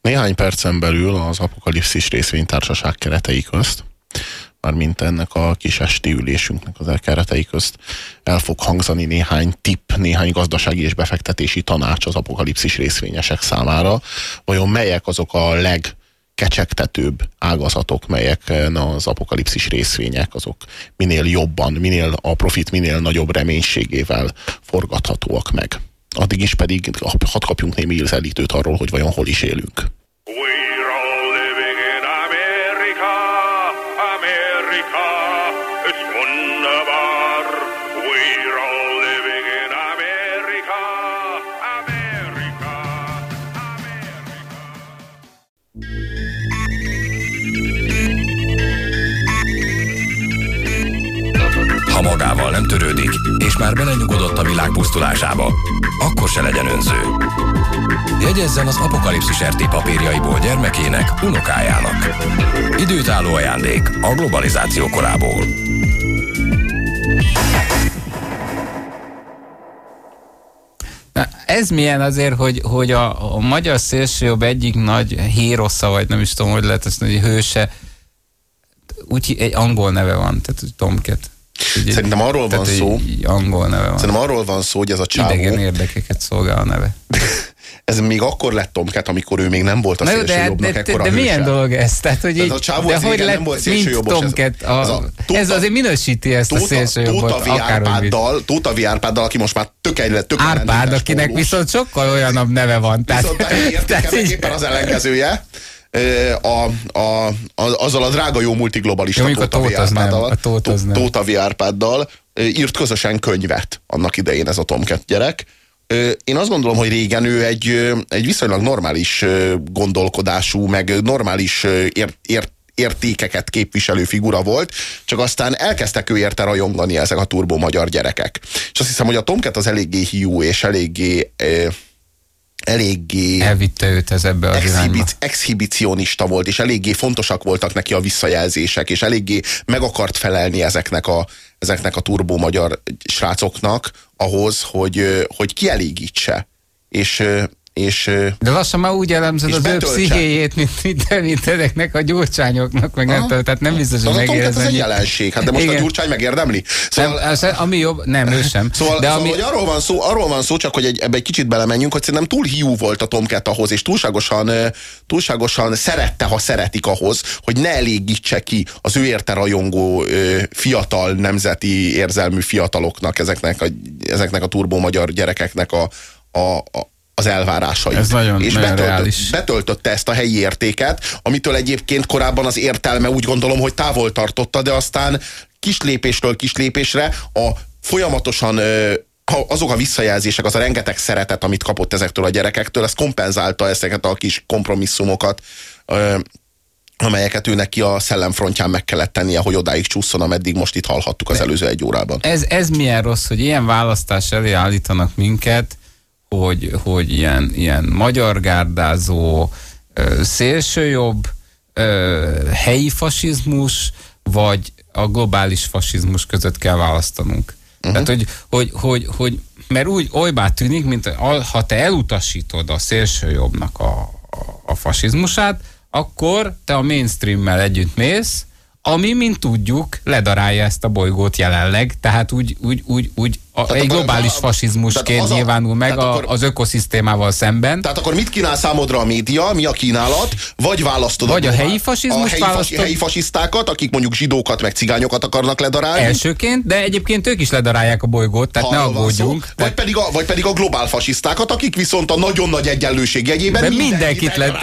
Néhány percen belül az Apokalipszis részvénytársaság keretei közt, mármint ennek a kis esti ülésünknek az keretei közt el fog hangzani néhány tipp, néhány gazdasági és befektetési tanács az apokalipszis részvényesek számára. Vajon melyek azok a leg kecsegtetőbb ágazatok, melyek az apokalipszis részvények, azok minél jobban, minél a profit minél nagyobb reménységével forgathatóak meg. Addig is pedig hadd kapjunk némi ízelítőt arról, hogy vajon hol is élünk. We önmagával nem törődik, és már belenyugodott a világ pusztulásába, akkor se legyen önző. Jegyezzen az apokalipszis RT papírjaiból gyermekének, unokájának. Időtálló ajándék a globalizáció korából. Ez milyen azért, hogy, hogy a, a magyar szélsőjobb egyik nagy hírosza, vagy nem is tudom, hogy lehet ezt mondani, hőse, úgy egy angol neve van, tehát Tomket. Ugye, Szerintem arról van szó. Angol neve van. Szerintem arról van szó, hogy ez a csávó. Idegen érdekeket szolgál a neve. ez még akkor lett Tomcat, amikor ő még nem volt a szélső de, jobbnak de, de, de milyen dolog ez? Tehát, hogy Tehát a csávó de hogy lett, nem volt szélső jobbos. Tomcat, a, ez, a, tóta, ez azért minősíti ezt tóta, a szélső jobbot. Tóta Tóta Árpáddal, aki most már tök egy tök Árpád, akinek viszont sokkal olyanabb neve van. Tehát, viszont tehát, az ellenkezője. A, a, a, azzal a drága jó multiglobalista jó, Tóta V. Árpáddal, Tóta V. Árpáddal írt közösen könyvet annak idején ez a Tomcat gyerek, én azt gondolom, hogy régen ő egy, egy viszonylag normális gondolkodású, meg normális ért, ért, értékeket képviselő figura volt, csak aztán elkezdtek ő érte rajongani ezek a turbó magyar gyerekek. És azt hiszem, hogy a Tomcat az eléggé hiú, és eléggé eléggé elvitte őt ez ebbe az exhibit, exhibicionista volt, és eléggé fontosak voltak neki a visszajelzések, és eléggé meg akart felelni ezeknek a, ezeknek a turbó magyar srácoknak ahhoz, hogy, hogy kielégítse. És, és, De lassan már úgy elemzed az ő pszichéjét, mint, mint, mint ezeknek a gyurcsányoknak, meg nem tudom, tehát nem biztos, hogy megérzem. Ez egy jelenség, hát de most Igen. a gyurcsány megérdemli. Szóval, nem, az, ami jobb, nem, ő sem. Szóval, de szóval ami... hogy arról van szó, arról van szó, csak hogy egy, ebbe egy kicsit belemenjünk, hogy szerintem túl hiú volt a Tomcat ahhoz, és túlságosan, túlságosan szerette, ha szeretik ahhoz, hogy ne elégítse ki az ő érte rajongó fiatal, nemzeti érzelmű fiataloknak, ezeknek a, ezeknek a turbó magyar gyerekeknek a, a, a az elvárásait. Ez nagyon, és nagyon betöltött, reális. betöltötte ezt a helyi értéket, amitől egyébként korábban az értelme úgy gondolom, hogy távol tartotta, de aztán kis lépésről kis lépésre a folyamatosan azok a visszajelzések, az a rengeteg szeretet, amit kapott ezektől a gyerekektől, ez kompenzálta ezeket a kis kompromisszumokat, amelyeket ő neki a szellemfrontján meg kellett tennie, hogy odáig csúszson, ameddig most itt hallhattuk az előző egy órában. Ez, ez milyen rossz, hogy ilyen választás elé állítanak minket, hogy, hogy ilyen, ilyen magyar gárdázó, szélsőjobb, helyi fasizmus, vagy a globális fasizmus között kell választanunk. Uh-huh. Tehát, hogy, hogy, hogy, hogy, mert úgy olybá tűnik, mint ha te elutasítod a szélsőjobbnak a, a, a fasizmusát, akkor te a mainstreammel együtt mész, ami, mint tudjuk, ledarálja ezt a bolygót jelenleg, tehát úgy, úgy, úgy, úgy a, egy globális a, fasizmusként a, nyilvánul meg a, akkor, az ökoszisztémával szemben. Tehát akkor mit kínál számodra a média, mi a kínálat? Vagy választod vagy a, a helyi fasizmus a helyi, választod, helyi fasisztákat, akik mondjuk zsidókat meg cigányokat akarnak ledarálni? Elsőként, de egyébként ők is ledarálják a bolygót, tehát ha, ne aggódjunk. Tehát... Vagy, pedig a, vagy pedig a globál fasisztákat, akik viszont a nagyon nagy egyenlőség jegyében mindenkit, mindenkit le,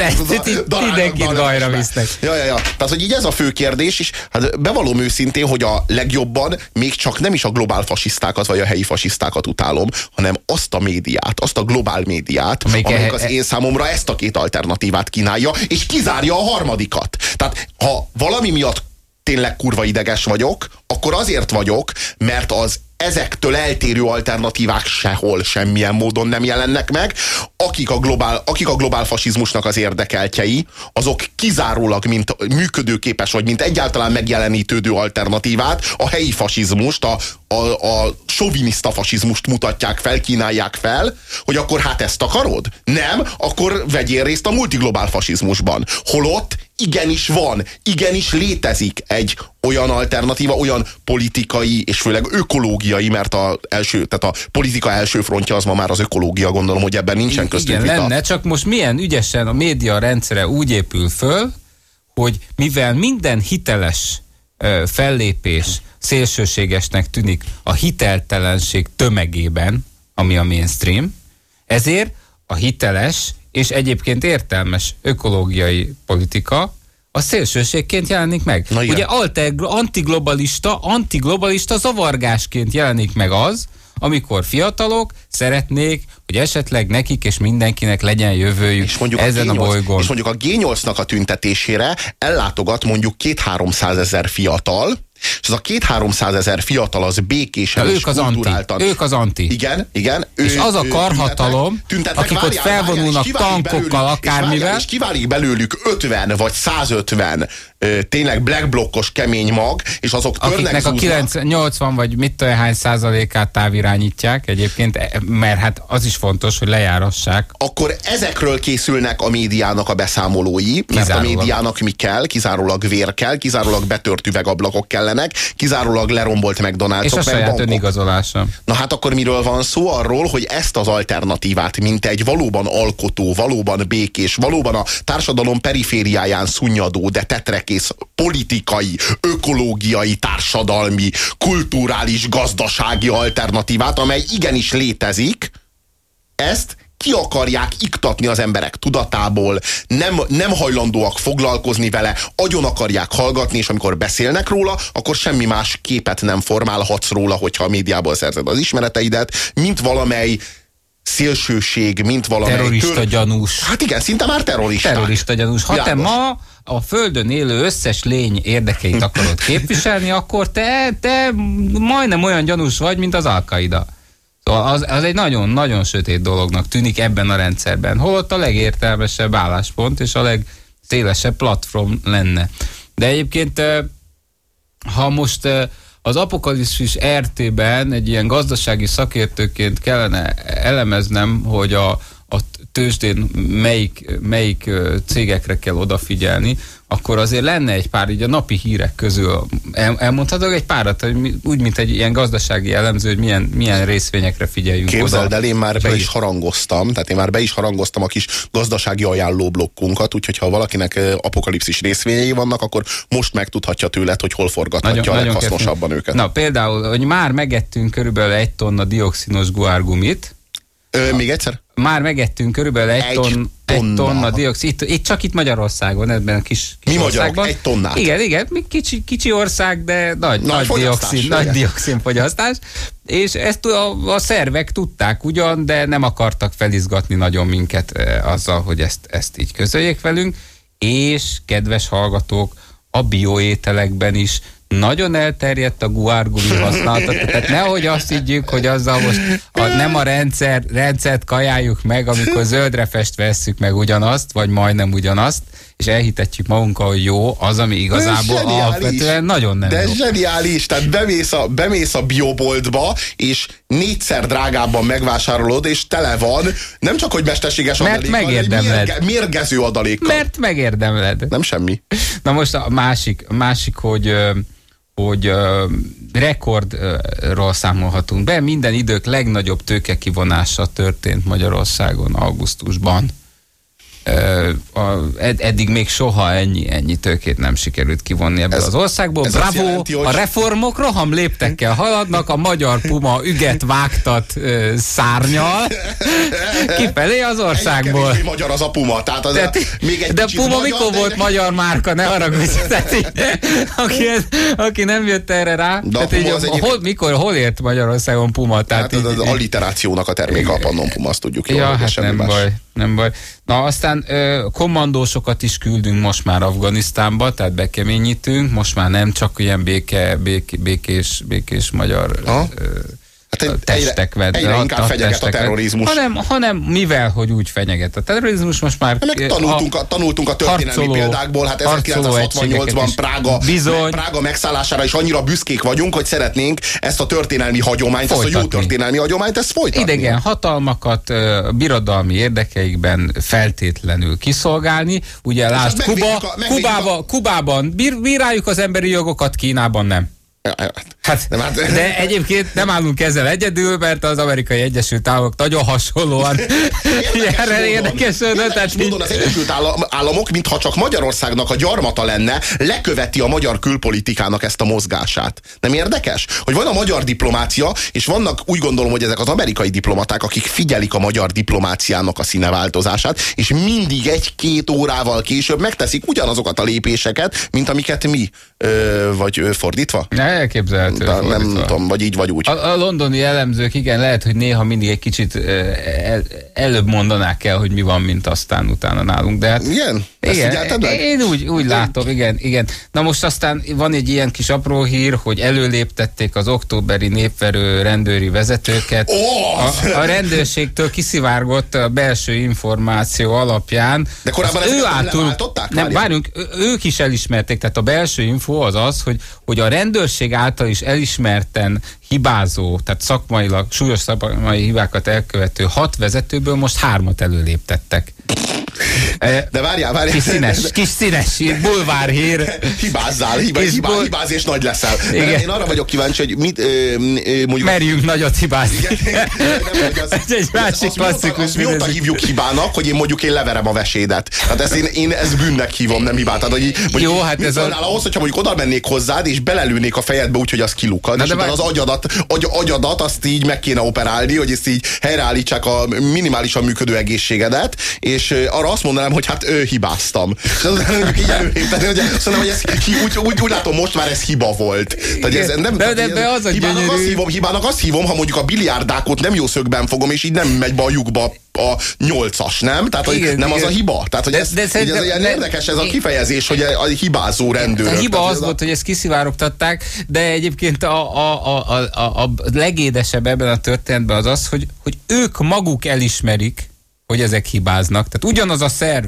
mindenkit bajra visznek. Ja, ja, ja. Tehát, hogy így ez a fő kérdés, és hát bevallom őszintén, hogy a legjobban még csak nem is a globál fasisztákat, vagy a helyi fasisztákat utálom, hanem azt a médiát, azt a globál médiát, amelyik, amelyik az én számomra ezt a két alternatívát kínálja, és kizárja a harmadikat. Tehát ha valami miatt tényleg kurva ideges vagyok, akkor azért vagyok, mert az ezektől eltérő alternatívák sehol semmilyen módon nem jelennek meg. Akik a globál, akik a globál fasizmusnak az érdekeltjei, azok kizárólag, mint működőképes, vagy mint egyáltalán megjelenítődő alternatívát, a helyi fasizmust, a, a, a soviniszta fasizmust mutatják fel, kínálják fel, hogy akkor hát ezt akarod? Nem, akkor vegyél részt a multiglobál fasizmusban. Holott igenis van, igenis létezik egy olyan alternatíva, olyan politikai és főleg ökológiai, mert a, első, tehát a politika első frontja az ma már az ökológia, gondolom, hogy ebben nincsen köztünk Igen, vita. lenne, csak most milyen ügyesen a média rendszere úgy épül föl, hogy mivel minden hiteles fellépés szélsőségesnek tűnik a hiteltelenség tömegében, ami a mainstream, ezért a hiteles és egyébként értelmes ökológiai politika a szélsőségként jelenik meg. Na, Ugye alter, antiglobalista, antiglobalista zavargásként jelenik meg az, amikor fiatalok szeretnék, hogy esetleg nekik és mindenkinek legyen jövőjük és mondjuk ezen a, G8, a bolygón. És mondjuk a G8-nak a tüntetésére ellátogat mondjuk két 300 ezer fiatal, És az a két-háromszáz ezer fiatal az békésen ők az anti. Ők az anti. Igen, igen. Ő, és az a karhatalom, tüntetnek, akik ott felvonulnak tankokkal, belőlük, akármivel. És, várjál, és kiválik belőlük 50 vagy 150 tényleg black blokkos kemény mag, és azok törnek Akiknek a 9, 80 vagy mit tudom, hány százalékát távirányítják egyébként, e, mert hát az is fontos, hogy lejárassák. Akkor ezekről készülnek a médiának a beszámolói, mert a médiának mi kell, kizárólag vér kell, kizárólag betört üvegablakok kellenek, kizárólag lerombolt McDonald's-ok, És a saját önigazolása. Na hát akkor miről van szó? Arról, hogy ezt az alternatívát, mint egy valóban alkotó, valóban békés, valóban a társadalom perifériáján szunnyadó, de tetrek egész politikai, ökológiai, társadalmi, kulturális, gazdasági alternatívát, amely igenis létezik, ezt ki akarják iktatni az emberek tudatából, nem, nem hajlandóak foglalkozni vele, agyon akarják hallgatni, és amikor beszélnek róla, akkor semmi más képet nem formálhatsz róla, hogyha a médiából szerzed az ismereteidet, mint valamely szélsőség, mint valamely... Terrorista tör... gyanús. Hát igen, szinte már terrorista. Terrorista gyanús. Ha te ma a Földön élő összes lény érdekeit akarod képviselni, akkor te, te majdnem olyan gyanús vagy, mint az Alkaida. Szóval az, az egy nagyon-nagyon sötét dolognak tűnik ebben a rendszerben. Holott a legértelmesebb álláspont és a legszélesebb platform lenne. De egyébként, ha most az apokalipszis RT-ben egy ilyen gazdasági szakértőként kellene elemeznem, hogy a tőzsdén melyik, melyik cégekre kell odafigyelni, akkor azért lenne egy pár így a napi hírek közül. El, elmondhatok egy párat, hogy úgy, mint egy ilyen gazdasági elemző, hogy milyen, milyen részvényekre figyeljünk Képzeld oda. el, én már be is harangoztam, tehát én már be is harangoztam a kis gazdasági ajánló blokkunkat, úgyhogy ha valakinek apokalipszis részvényei vannak, akkor most megtudhatja tőled, hogy hol forgathatja nagyon, a leghasznosabban őket. Na például, hogy már megettünk körülbelül egy tonna dioxinos guárgumit, Ö, még egyszer? Már megettünk körülbelül egy, egy, ton, tonna. egy tonna dioxid. Itt, itt, csak itt Magyarországon, ebben a kis, kis Mi országban. magyarok? Egy tonnát? Igen, igen, kicsi, kicsi ország, de nagy, nagy, nagy, dioxin, nagy dioxinfogyasztás. És ezt a, a szervek tudták ugyan, de nem akartak felizgatni nagyon minket azzal, hogy ezt, ezt így közöljék velünk. És, kedves hallgatók, a bioételekben is nagyon elterjedt a guárgumi használata, tehát nehogy azt higgyük, hogy azzal most a, nem a rendszer, rendszert kajáljuk meg, amikor zöldre festve vesszük meg ugyanazt, vagy majdnem ugyanazt, és elhitetjük magunkkal, hogy jó, az, ami igazából alapvetően nagyon nem De jó. zseniális, tehát bemész a, bemész a bioboltba, és négyszer drágábban megvásárolod, és tele van, nem csak, hogy mesterséges Mert adalékkal, megérdemled. Mérge, mérgező adalékkal. Mert megérdemled. Nem semmi. Na most a másik, másik hogy hogy uh, rekordról számolhatunk be. Minden idők legnagyobb tőkekivonása történt Magyarországon augusztusban eddig még soha ennyi, ennyi tőkét nem sikerült kivonni ebből ez, az országból. Ez Bravo, jelenti, hogy... a reformok roham léptekkel haladnak, a magyar puma üget vágtat ö, szárnyal kifelé az országból. Egy magyar az a puma, tehát az tehát, a, még egy De puma magyar, mikor de... volt magyar márka, ne haragudj. aki, aki nem jött erre rá, de tehát így, egyik... hol, mikor, hol ért Magyarországon puma? Tehát, tehát így, az, az alliterációnak a terméke a pannon puma, azt tudjuk jól. Ja, hát nem más. baj, nem baj. Na aztán ö, kommandósokat is küldünk most már Afganisztánba, tehát bekeményítünk, most már nem csak ilyen béke, béke, békés, békés magyar ö, hát testek vedd. Egyre inkább fenyeget a terrorizmus. Hanem, hanem mivel, hogy úgy fenyeget a terrorizmus, most már... Meg tanultunk a, tanultunk a történelmi harcoló, példákból, hát 1968-ban Prága, bizony, Prága megszállására is annyira büszkék vagyunk, hogy szeretnénk ezt a történelmi hagyományt, folytatni. ezt a jó történelmi hagyományt, ezt folytatni. Idegen hatalmakat birodalmi érdekeikben feltétlenül kiszolgálni. Ugye lásd, Kuba, a, Kubába, Kubában bíráljuk az emberi jogokat, Kínában nem. Hát, nem, hát, de egyébként nem állunk ezzel egyedül, mert az amerikai Egyesült Államok nagyon hasonlóan erre érdekes módon, tehát módon az Egyesült Államok, mintha csak Magyarországnak a gyarmata lenne, leköveti a magyar külpolitikának ezt a mozgását. Nem érdekes? Hogy van a magyar diplomácia, és vannak úgy gondolom, hogy ezek az amerikai diplomaták, akik figyelik a magyar diplomáciának a színeváltozását, és mindig egy-két órával később megteszik ugyanazokat a lépéseket, mint amiket mi, ö, vagy ö, fordítva? Ne, elképzelhető. De nem tudom, vagy így, vagy úgy. A, a londoni elemzők, igen, lehet, hogy néha mindig egy kicsit el, előbb mondanák el, hogy mi van, mint aztán utána nálunk. De hát, igen? igen én úgy, úgy látom, igen, igen. Na most aztán van egy ilyen kis apró hír, hogy előléptették az októberi népverő rendőri vezetőket. Oh! A, a rendőrségtől kiszivárgott a belső információ alapján. De korábban ő által, nem, várjunk, ők is elismerték, tehát a belső info az az, hogy, hogy a rendőrség által is elismerten hibázó, tehát szakmailag súlyos szakmai hibákat elkövető hat vezetőből most hármat előléptettek. De várjál, várjál. Kis színes, kis színes hír, bulvár hír. Hibázzál, hibá, hibá, bul... hibáz és nagy leszel. Igen. Én arra vagyok kíváncsi, hogy mit ö, mondjuk... Merjünk nagyot hibázni. Igen, az, egy másik klasszikus. Mióta hívjuk hibának, hogy én mondjuk én leverem a vesédet. Hát ezt én, én ezt bűnnek hívom, nem hibát. Tehát, hogy mondjuk, Jó, hát ez a... ahhoz, hogyha mondjuk oda mennék hozzád, és belelőnék a fejedbe úgy, hogy az kilukad, és utána az agyadat, agy, agyadat azt így meg kéne operálni, hogy ezt így helyreállítsák a minimálisan működő egészségedet, és arra azt mondanám, hogy hát ő hibáztam. És mondjuk így előlépteni, hogy szóval, hogy ez, úgy, úgy, úgy, látom, most már ez hiba volt. Tehát ez nem, de, de, de az a hibának, gyönyörű... azt hívom, hibának azt hívom, ha mondjuk a biliárdákot nem jó szögben fogom, és így nem megy be a lyukba a nyolcas, nem? Tehát, igen, nem igen. az a hiba. Tehát, hogy ez, de, de ez de, érdekes ez a kifejezés, hogy a hibázó rendőr. A hiba az volt, a... hogy ezt kiszivárogtatták, de egyébként a, a, a, a, a legédesebb ebben a történetben az az, hogy, hogy ők maguk elismerik, hogy ezek hibáznak. Tehát ugyanaz a szerv.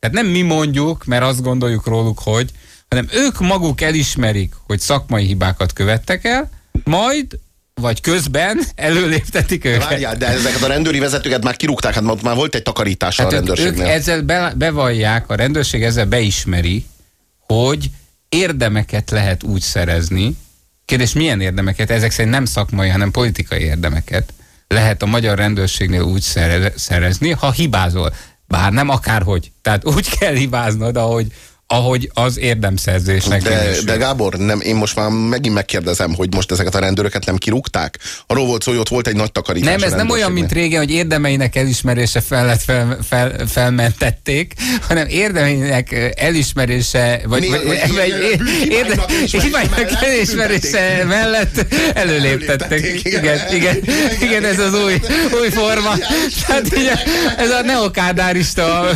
Tehát nem mi mondjuk, mert azt gondoljuk róluk, hogy, hanem ők maguk elismerik, hogy szakmai hibákat követtek el, majd vagy közben előléptetik őket. Várjál, de ezeket a rendőri vezetőket már kirúgták, hát már volt egy takarítás hát a rendőrségnél. Ők ezzel be, bevallják, a rendőrség ezzel beismeri, hogy érdemeket lehet úgy szerezni, kérdés milyen érdemeket, ezek szerint nem szakmai, hanem politikai érdemeket, lehet a magyar rendőrségnél úgy szerezni, ha hibázol. Bár nem akárhogy. Tehát úgy kell hibáznod, ahogy, ahogy az érdemszerzésnek de, de Gábor, nem, én most már megint megkérdezem, hogy most ezeket a rendőröket nem kirúgták? Arról volt szó, hogy ott volt egy nagy takarítás. Nem, ez nem olyan, mint régen, hogy érdemeinek elismerése felett fel, fel, felmentették, hanem érdemeinek elismerése, vagy, vagy, vagy, vagy érdemeinek elismerése mellett előléptettek. Igen, igen, igen, ez az új, új forma. Tehát ez a neokádárista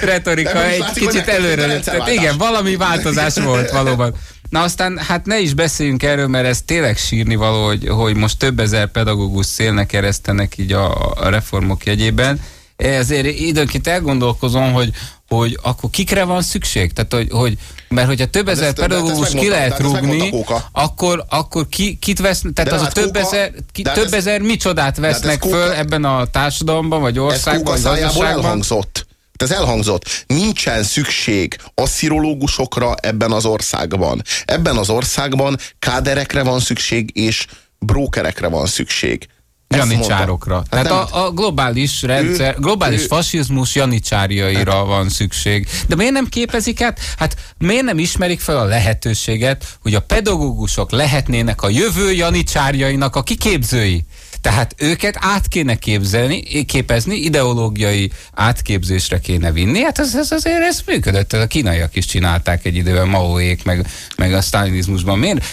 retorika egy kicsit előre igen, valami változás volt valóban. Na aztán hát ne is beszéljünk erről, mert ez tényleg sírni való, hogy, hogy most több ezer pedagógus szélnek keresztenek így a, a reformok jegyében. Ezért időnként elgondolkozom, hogy, hogy akkor kikre van szükség? Tehát, hogy, hogy mert hogyha több hát ezer pedagógus ki lehet rúgni, akkor, akkor ki, kit vesz, tehát de az hát a több kóka, ezer, ki, több ez, ezer micsodát vesznek föl ebben a társadalomban, vagy országban, vagy gazdaságban? elhangzott ez elhangzott. Nincsen szükség asszirológusokra ebben az országban. Ebben az országban káderekre van szükség, és brókerekre van szükség. Janicsárokra. Hát Tehát nem, a, a globális rendszer, ő, globális ő, fasizmus janicsárjaira hát, van szükség. De miért nem képezik át? Hát miért nem ismerik fel a lehetőséget, hogy a pedagógusok lehetnének a jövő janicsárjainak a kiképzői? Tehát őket át kéne képzelni, képezni, ideológiai átképzésre kéne vinni. Hát ez, ez azért ez működött, a kínaiak is csinálták egy időben, Maoék, meg, meg a sztálinizmusban. Miért?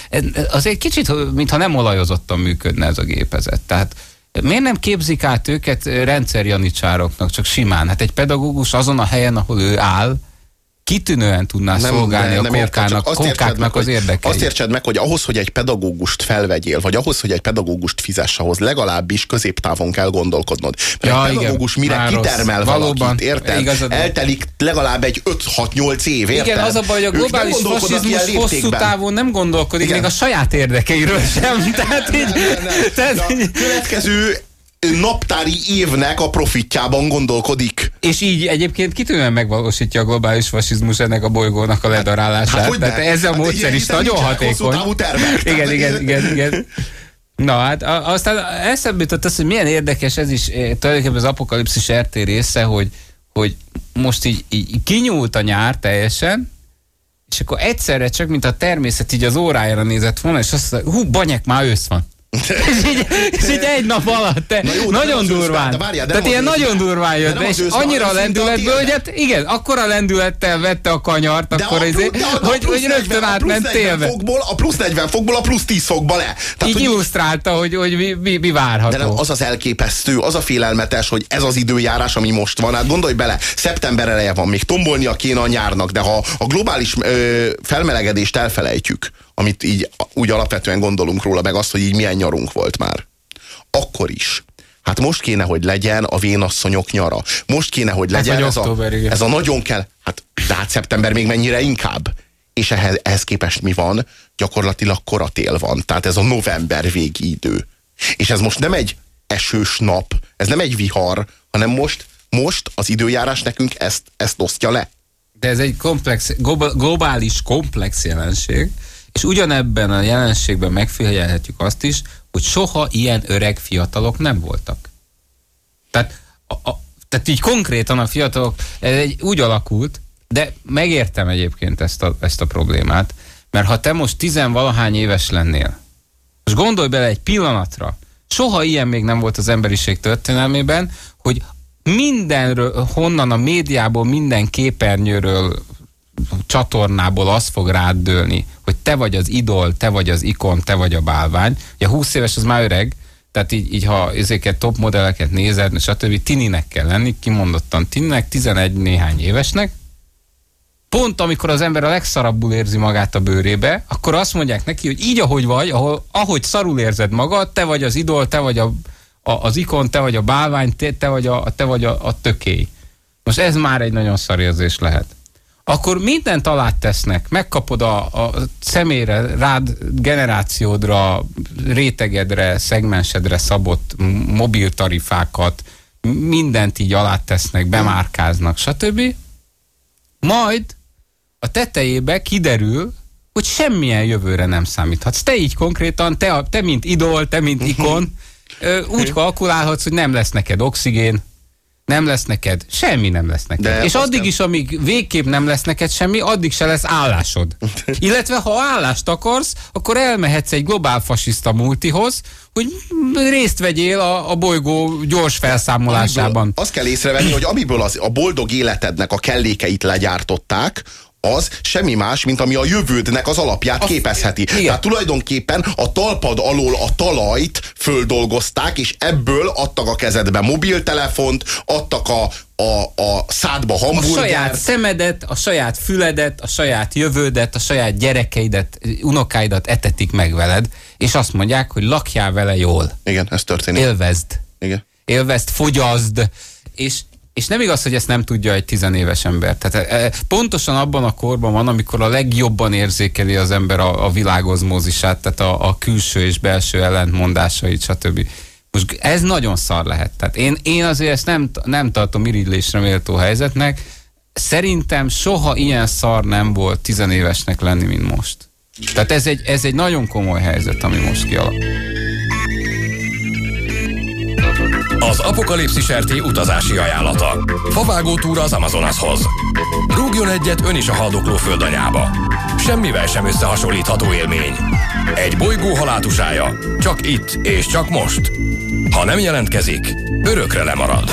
Az egy kicsit, mintha nem olajozottan működne ez a gépezet. Tehát Miért nem képzik át őket rendszerjanicsároknak, csak simán? Hát egy pedagógus azon a helyen, ahol ő áll, kitűnően tudná nem, szolgálni nem, nem a kókának, kókáknak az érdekeit. Azt értsed meg, hogy ahhoz, hogy egy pedagógust felvegyél, vagy ahhoz, hogy egy pedagógust fizess, ahhoz legalábbis középtávon kell gondolkodnod. Mert ja, egy pedagógus igen, mire kitermel rossz. valakit, Valóban, érted? Igazad Eltelik legalább egy 5-6-8 év, érted? Igen, az a baj, hogy a globális fasizmus hosszú távon nem gondolkodik, igen. még a saját érdekeiről sem. Tehát így... Következő naptári évnek a profitjában gondolkodik. És így egyébként kitűnően megvalósítja a globális fasizmus ennek a bolygónak a ledarálását. Hát, Tehát ez a hát módszer is nagyon hatékony. Igen, igen, igen, igen. Na hát aztán eszembe jutott az, hogy milyen érdekes ez is, eh, tulajdonképpen az apokalipszis RT része, hogy, hogy most így, így kinyúlt a nyár teljesen, és akkor egyszerre csak, mint a természet így az órájára nézett volna, és azt mondja, hú, banyek, már ősz van. és, így, és így egy nap alatt, te, Na jó, nagyon durván. De várjál, de Tehát ilyen nagyon durván De jött be, az és annyira lendületből, hogy hát igen, akkora lendülettel vette a kanyart, De akkor a, izé, plu- de a, de a hogy, plusz hogy rögtön 40 a plusz átment 40 télve. Fokból, a plusz 40 fokból a plusz 10 fokba le. Tehát, Így hogy illusztrálta, hogy, hogy mi, mi, mi várható. De nem, az az elképesztő, az a félelmetes, hogy ez az időjárás, ami most van. Hát gondolj bele, szeptember eleje van, még tombolnia kéne a nyárnak, de ha a globális ö, felmelegedést elfelejtjük, amit így úgy alapvetően gondolunk róla, meg azt, hogy így milyen nyarunk volt már, akkor is. Hát most kéne, hogy legyen a vénasszonyok nyara. Most kéne, hogy legyen vagy ez, október, a, igen. ez a nagyon kell. Hát, de hát szeptember még mennyire inkább. És ehhez, ehhez képest mi van? Gyakorlatilag koratél van. Tehát ez a november végi idő. És ez most nem egy esős nap, ez nem egy vihar, hanem most, most az időjárás nekünk ezt, ezt osztja le. De ez egy komplex, globális komplex jelenség, és ugyanebben a jelenségben megfigyelhetjük azt is, hogy soha ilyen öreg fiatalok nem voltak. Tehát, a, a, tehát így konkrétan a fiatalok, ez egy, úgy alakult, de megértem egyébként ezt a, ezt a problémát, mert ha te most tizenvalahány éves lennél, most gondolj bele egy pillanatra, soha ilyen még nem volt az emberiség történelmében, hogy mindenről, honnan a médiából, minden képernyőről, csatornából az fog rád dőlni, hogy te vagy az idol, te vagy az ikon, te vagy a bálvány. Ugye 20 éves az már öreg, tehát így, így ha ezeket top modelleket nézed, stb. tininek kell lenni, kimondottan tininek, 11 néhány évesnek, pont amikor az ember a legszarabbul érzi magát a bőrébe, akkor azt mondják neki, hogy így, ahogy vagy, ahol, ahogy szarul érzed magad, te vagy az idol, te vagy a, a, az ikon, te vagy a bálvány, te, te vagy, a, te vagy a, a tökély. Most ez már egy nagyon szar érzés lehet. Akkor mindent alá tesznek, megkapod a, a személyre, rád, generációdra, rétegedre, szegmensedre szabott m- mobiltarifákat, mindent így alá tesznek, bemárkáznak, stb. Majd a tetejébe kiderül, hogy semmilyen jövőre nem számíthatsz. Te így konkrétan, te, te mint idol, te mint ikon, ö, úgy kalkulálhatsz, hogy nem lesz neked oxigén, nem lesz neked, semmi nem lesz neked. De És addig nem- is, amíg végképp nem lesz neked semmi, addig se lesz állásod. Illetve ha állást akarsz, akkor elmehetsz egy globál fasiszta multihoz, hogy részt vegyél a, a bolygó gyors felszámolásában. Amiből Azt kell észrevenni, hogy amiből az, a boldog életednek a kellékeit legyártották, az semmi más, mint ami a jövődnek az alapját képezheti. igen. Tehát tulajdonképpen a talpad alól a talajt földolgozták, és ebből adtak a kezedbe mobiltelefont, adtak a, a, a szádba a hamburgert. saját szemedet, a saját füledet, a saját jövődet, a saját gyerekeidet, unokáidat etetik meg veled, és azt mondják, hogy lakjál vele jól, Igen, ez történik. élvezd, Igen. élvezd, fogyaszd, és és nem igaz, hogy ezt nem tudja egy tizenéves ember. Tehát e, pontosan abban a korban van, amikor a legjobban érzékeli az ember a, a világozmózisát, tehát a, a külső és belső ellentmondásait, stb. Most ez nagyon szar lehet. Tehát én, én azért ezt nem, nem tartom irigylésre méltó helyzetnek. Szerintem soha ilyen szar nem volt tizenévesnek lenni, mint most. Tehát ez egy, ez egy nagyon komoly helyzet, ami most kialakul. Az Apokalipszis RT utazási ajánlata. Favágó túra az Amazonashoz. Rúgjon egyet ön is a haldokló földanyába. Semmivel sem összehasonlítható élmény. Egy bolygó halátusája. Csak itt és csak most. Ha nem jelentkezik, örökre lemarad.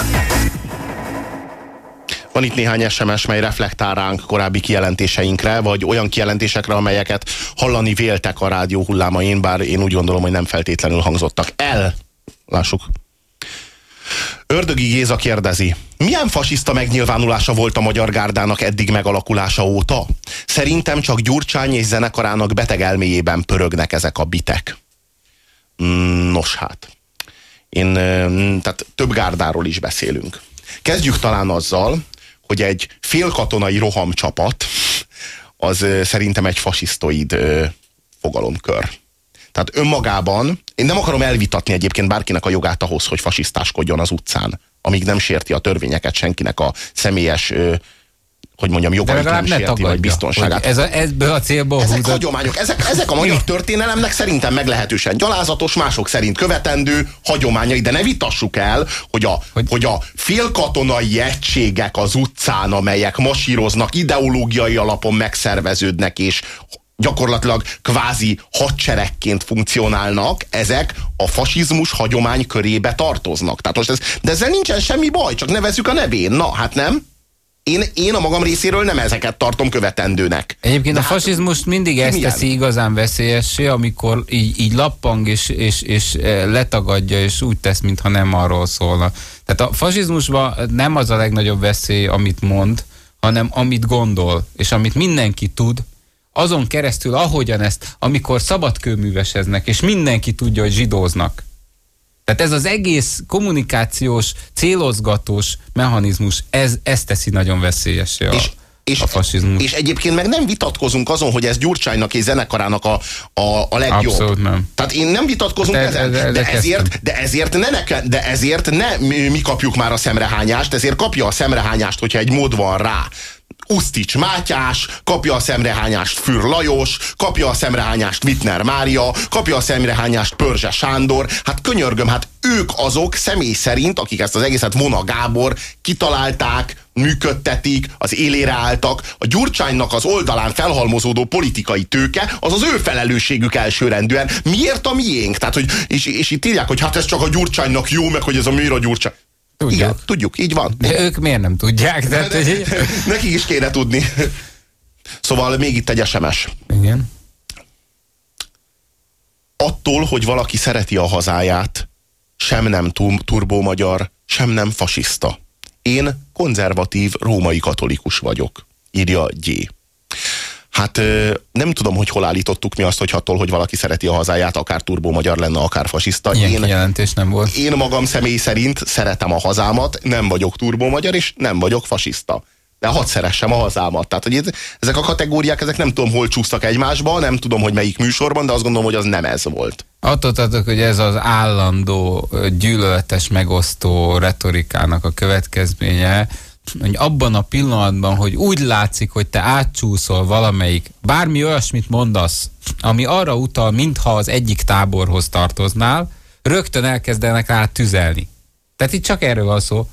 Van itt néhány SMS, mely reflektál ránk korábbi kijelentéseinkre, vagy olyan kijelentésekre, amelyeket hallani véltek a rádió hullámain, bár én úgy gondolom, hogy nem feltétlenül hangzottak el. Lássuk. Ördögi Géza kérdezi, milyen fasiszta megnyilvánulása volt a Magyar Gárdának eddig megalakulása óta? Szerintem csak Gyurcsány és zenekarának beteg elméjében pörögnek ezek a bitek. Mm, Nos hát, én, tehát több gárdáról is beszélünk. Kezdjük talán azzal, hogy egy félkatonai rohamcsapat az szerintem egy fasisztoid fogalomkör. Tehát önmagában, én nem akarom elvitatni egyébként bárkinek a jogát ahhoz, hogy fasisztáskodjon az utcán, amíg nem sérti a törvényeket senkinek a személyes, ö, hogy mondjam, jogait nem ne sérti, vagy tagadja, biztonságát. hogy ez a, ebből a célból Ezek húzott. hagyományok, ezek, ezek a magyar történelemnek szerintem meglehetősen gyalázatos, mások szerint követendő hagyományai, de ne vitassuk el, hogy a, Hogy- hogy a félkatonai egységek az utcán, amelyek masíroznak, ideológiai alapon megszerveződnek, és gyakorlatilag kvázi hadseregként funkcionálnak, ezek a fasizmus hagyomány körébe tartoznak. Tehát most ez, de ezzel nincsen semmi baj, csak nevezzük a nevén. Na, hát nem? Én, én a magam részéről nem ezeket tartom követendőnek. Egyébként De a hát, fasizmust mindig ezt teszi ilyen? igazán veszélyessé, amikor így, így lappang és, és, és eh, letagadja, és úgy tesz, mintha nem arról szólna. Tehát a fasizmusban nem az a legnagyobb veszély, amit mond, hanem amit gondol, és amit mindenki tud, azon keresztül, ahogyan ezt, amikor szabadkőműveseznek, és mindenki tudja, hogy zsidóznak. Tehát ez az egész kommunikációs, célozgatós mechanizmus, ez, ez teszi nagyon veszélyesé és, és, a fasizmus. És egyébként meg nem vitatkozunk azon, hogy ez Gyurcsánynak és zenekarának a, a, a legjobb. Abszolút nem. Tehát én nem vitatkozunk hát ezen, de, de, ezért, de, ezért ne, ne, de ezért ne mi, mi kapjuk már a szemrehányást, ezért kapja a szemrehányást, hogyha egy mód van rá, Usztics Mátyás, kapja a szemrehányást Für Lajos, kapja a szemrehányást Wittner Mária, kapja a szemrehányást Pörzse Sándor. Hát könyörgöm, hát ők azok személy szerint, akik ezt az egészet Vona Gábor kitalálták, működtetik, az élére álltak. A Gyurcsánynak az oldalán felhalmozódó politikai tőke, az az ő felelősségük elsőrendűen. Miért a miénk? Tehát, hogy, és, és itt írják, hogy hát ez csak a Gyurcsánynak jó, meg hogy ez a miért a Gyurcsány. Tudjuk. Igen, tudjuk, így van. De ők miért nem tudják? Tehát, de, hogy... Nekik is kéne tudni. Szóval még itt egy SMS. Igen. Attól, hogy valaki szereti a hazáját, sem nem turbó magyar, sem nem fasiszta. Én konzervatív római katolikus vagyok, írja G. Hát nem tudom, hogy hol állítottuk mi azt, hogy attól, hogy valaki szereti a hazáját, akár turbó magyar lenne, akár fasiszta. Ilyen én, jelentés nem volt. Én magam személy szerint szeretem a hazámat, nem vagyok turbó magyar, és nem vagyok fasiszta. De hadd szeressem a hazámat. Tehát, hogy ezek a kategóriák, ezek nem tudom, hol csúsztak egymásba, nem tudom, hogy melyik műsorban, de azt gondolom, hogy az nem ez volt. Attól tartok, hogy ez az állandó gyűlöletes megosztó retorikának a következménye, hogy abban a pillanatban, hogy úgy látszik, hogy te átcsúszol valamelyik, bármi olyasmit mondasz, ami arra utal, mintha az egyik táborhoz tartoznál, rögtön elkezdenek rá tüzelni. Tehát itt csak erről van szó.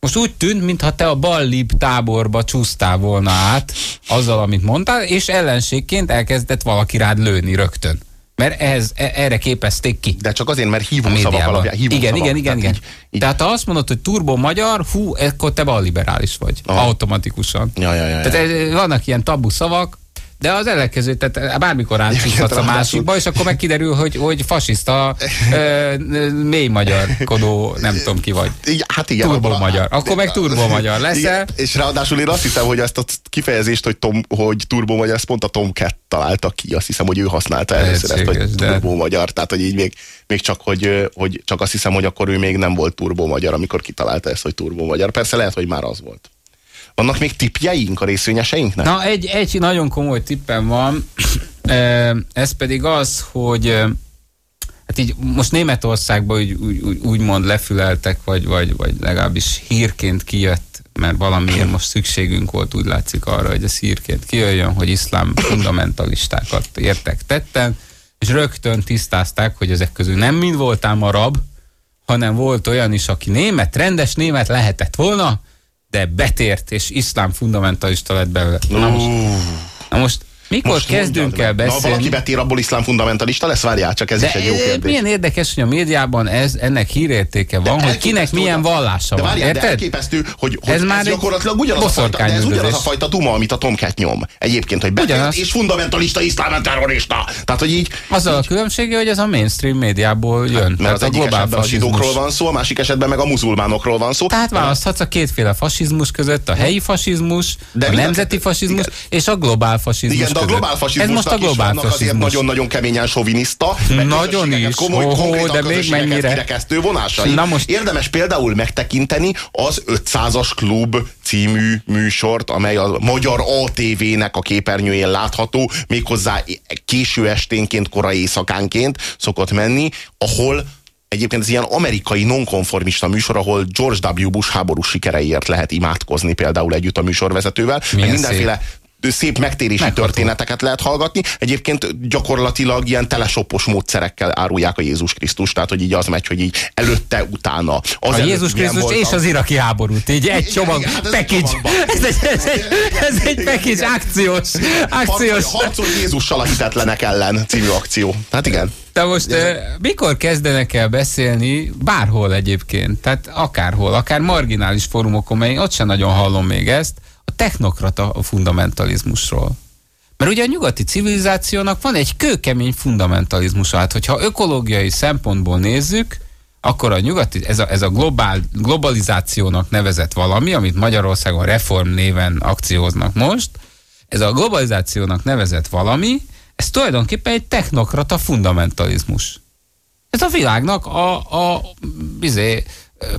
Most úgy tűnt, mintha te a ballib táborba csúsztál volna át azzal, amit mondtál, és ellenségként elkezdett valaki rád lőni rögtön. Mert ehhez, e, erre képezték ki. De csak azért, mert hívó szavak alapján. Hívó igen, szavak, igen, igen, igen. Így, így. Tehát ha azt mondod, hogy turbo magyar, hú, akkor te balliberális vagy. Aha. Automatikusan. Ja, ja, ja, ja. Tehát vannak ilyen tabu szavak, de az ellenkező, tehát bármikor átcsúszhatsz a másikba, és akkor megkiderül, hogy, hogy fasiszta, ö, mély magyarkodó, nem tudom ki vagy. Hát igen. Turbo a, magyar. Akkor meg turbo magyar leszel. És ráadásul én azt hiszem, hogy ezt a kifejezést, hogy, tom, hogy turbo magyar, ezt pont a Tomcat találta ki. Azt hiszem, hogy ő használta először ezt, hogy de... turbo magyar. Tehát, hogy így még, még csak, hogy, hogy csak azt hiszem, hogy akkor ő még nem volt turbo magyar, amikor kitalálta ezt, hogy turbo magyar. Persze lehet, hogy már az volt. Vannak még tippjeink a részvényeseinknek? Na, egy, egy nagyon komoly tippem van, ez pedig az, hogy hát így most Németországban úgy, úgy, úgy, úgymond lefüleltek, vagy, vagy, vagy legalábbis hírként kijött, mert valamiért most szükségünk volt, úgy látszik arra, hogy ez hírként kijöjjön, hogy iszlám fundamentalistákat értek tetten, és rögtön tisztázták, hogy ezek közül nem mind voltám arab, hanem volt olyan is, aki német, rendes német lehetett volna, de betért és iszlám fundamentalista lett belőle. Na most, na most mikor Most kezdünk el beszélni? Na, valaki betér abból iszlám fundamentalista lesz, várjál, csak ez de is egy jó kérdés. Milyen érdekes, hogy a médiában ez, ennek hírértéke van, de hogy kinek milyen vallása de van. Várjál, érted? De elképesztő, hogy, hogy ez, ez már gyakorlatilag ugyanaz a, fajta, de ez ugyanaz a fajta duma, amit a Tomcat nyom. Egyébként, hogy betért és fundamentalista iszlám terrorista. Tehát, hogy így... Azzal a különbsége, hogy ez a mainstream médiából jön. Hát, mert az egyik esetben a zsidókról van szó, a másik esetben meg a muzulmánokról van szó. Tehát választhatsz a kétféle fasizmus között, a helyi fasizmus, a nemzeti fasizmus és a globál fasizmus A globál fasizmus most a globál azért nagyon-nagyon keményen soviniszta. Nagyon is. Komoly, oh, de még mennyire. vonásai. Na most... Érdemes például megtekinteni az 500-as klub című műsort, amely a magyar ATV-nek a képernyőjén látható, méghozzá késő esténként, korai éjszakánként szokott menni, ahol egyébként ez ilyen amerikai nonkonformista műsor, ahol George W. Bush háborús sikereiért lehet imádkozni például együtt a műsorvezetővel. Milyen mindenféle szép megtérési Megható. történeteket lehet hallgatni. Egyébként gyakorlatilag ilyen telesopos módszerekkel árulják a Jézus Krisztus, tehát hogy így az megy, hogy így előtte, utána. Az a Jézus Krisztus és az iraki háborút, így egy csomag, hát package. Ez egy, ez egy, ez egy package, akciós. akciós. Harcol Jézussal a hitetlenek ellen című akció. Hát igen. De most uh, mikor kezdenek el beszélni, bárhol egyébként, tehát akárhol, akár marginális fórumokon, mert én ott sem nagyon hallom még ezt, technokrata fundamentalizmusról. Mert ugye a nyugati civilizációnak van egy kőkemény fundamentalizmusa. Hát, hogyha ökológiai szempontból nézzük, akkor a nyugati, ez a, ez a globál, globalizációnak nevezett valami, amit Magyarországon reform néven akcióznak most, ez a globalizációnak nevezett valami, ez tulajdonképpen egy technokrata fundamentalizmus. Ez a világnak a, a bizé,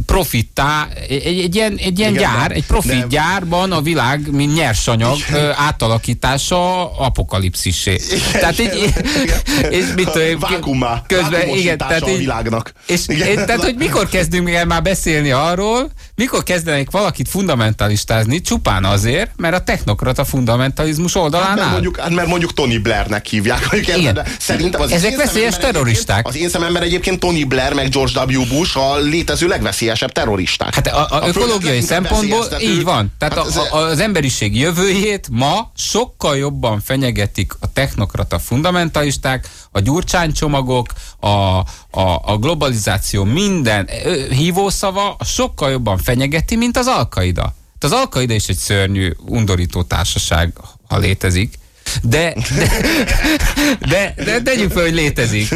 profittá, egy, egy ilyen, egy ilyen Igen, gyár, egy profit gyárban a világ, mint nyersanyag Igen. átalakítása apokalipszisé. Tehát egy, és mit tudom, közben, igen, tehát a világnak. És, igen. tehát, hogy mikor kezdünk el már beszélni arról, mikor kezdenek valakit fundamentalistázni, csupán azért, mert a technokrata fundamentalizmus oldalán hát, mert áll. Mondjuk, hát, mert mondjuk Tony Blairnek hívják. Igen. De szerintem az Ezek veszélyes terroristák. Az én szememben egyébként Tony Blair meg George W. Bush a létező legveszélyesebb terroristák. Hát a, a, a ökológiai szempontból így van. Tehát hát a, a, az emberiség jövőjét ma sokkal jobban fenyegetik a technokrata fundamentalisták, a gyurcsánycsomagok, a, a, a globalizáció minden hívószava sokkal jobban fenyegeti, mint az Alkaida. Az Alkaida is egy szörnyű, undorító társaság, ha létezik. De, de, de, de, de tegyük fel, hogy létezik.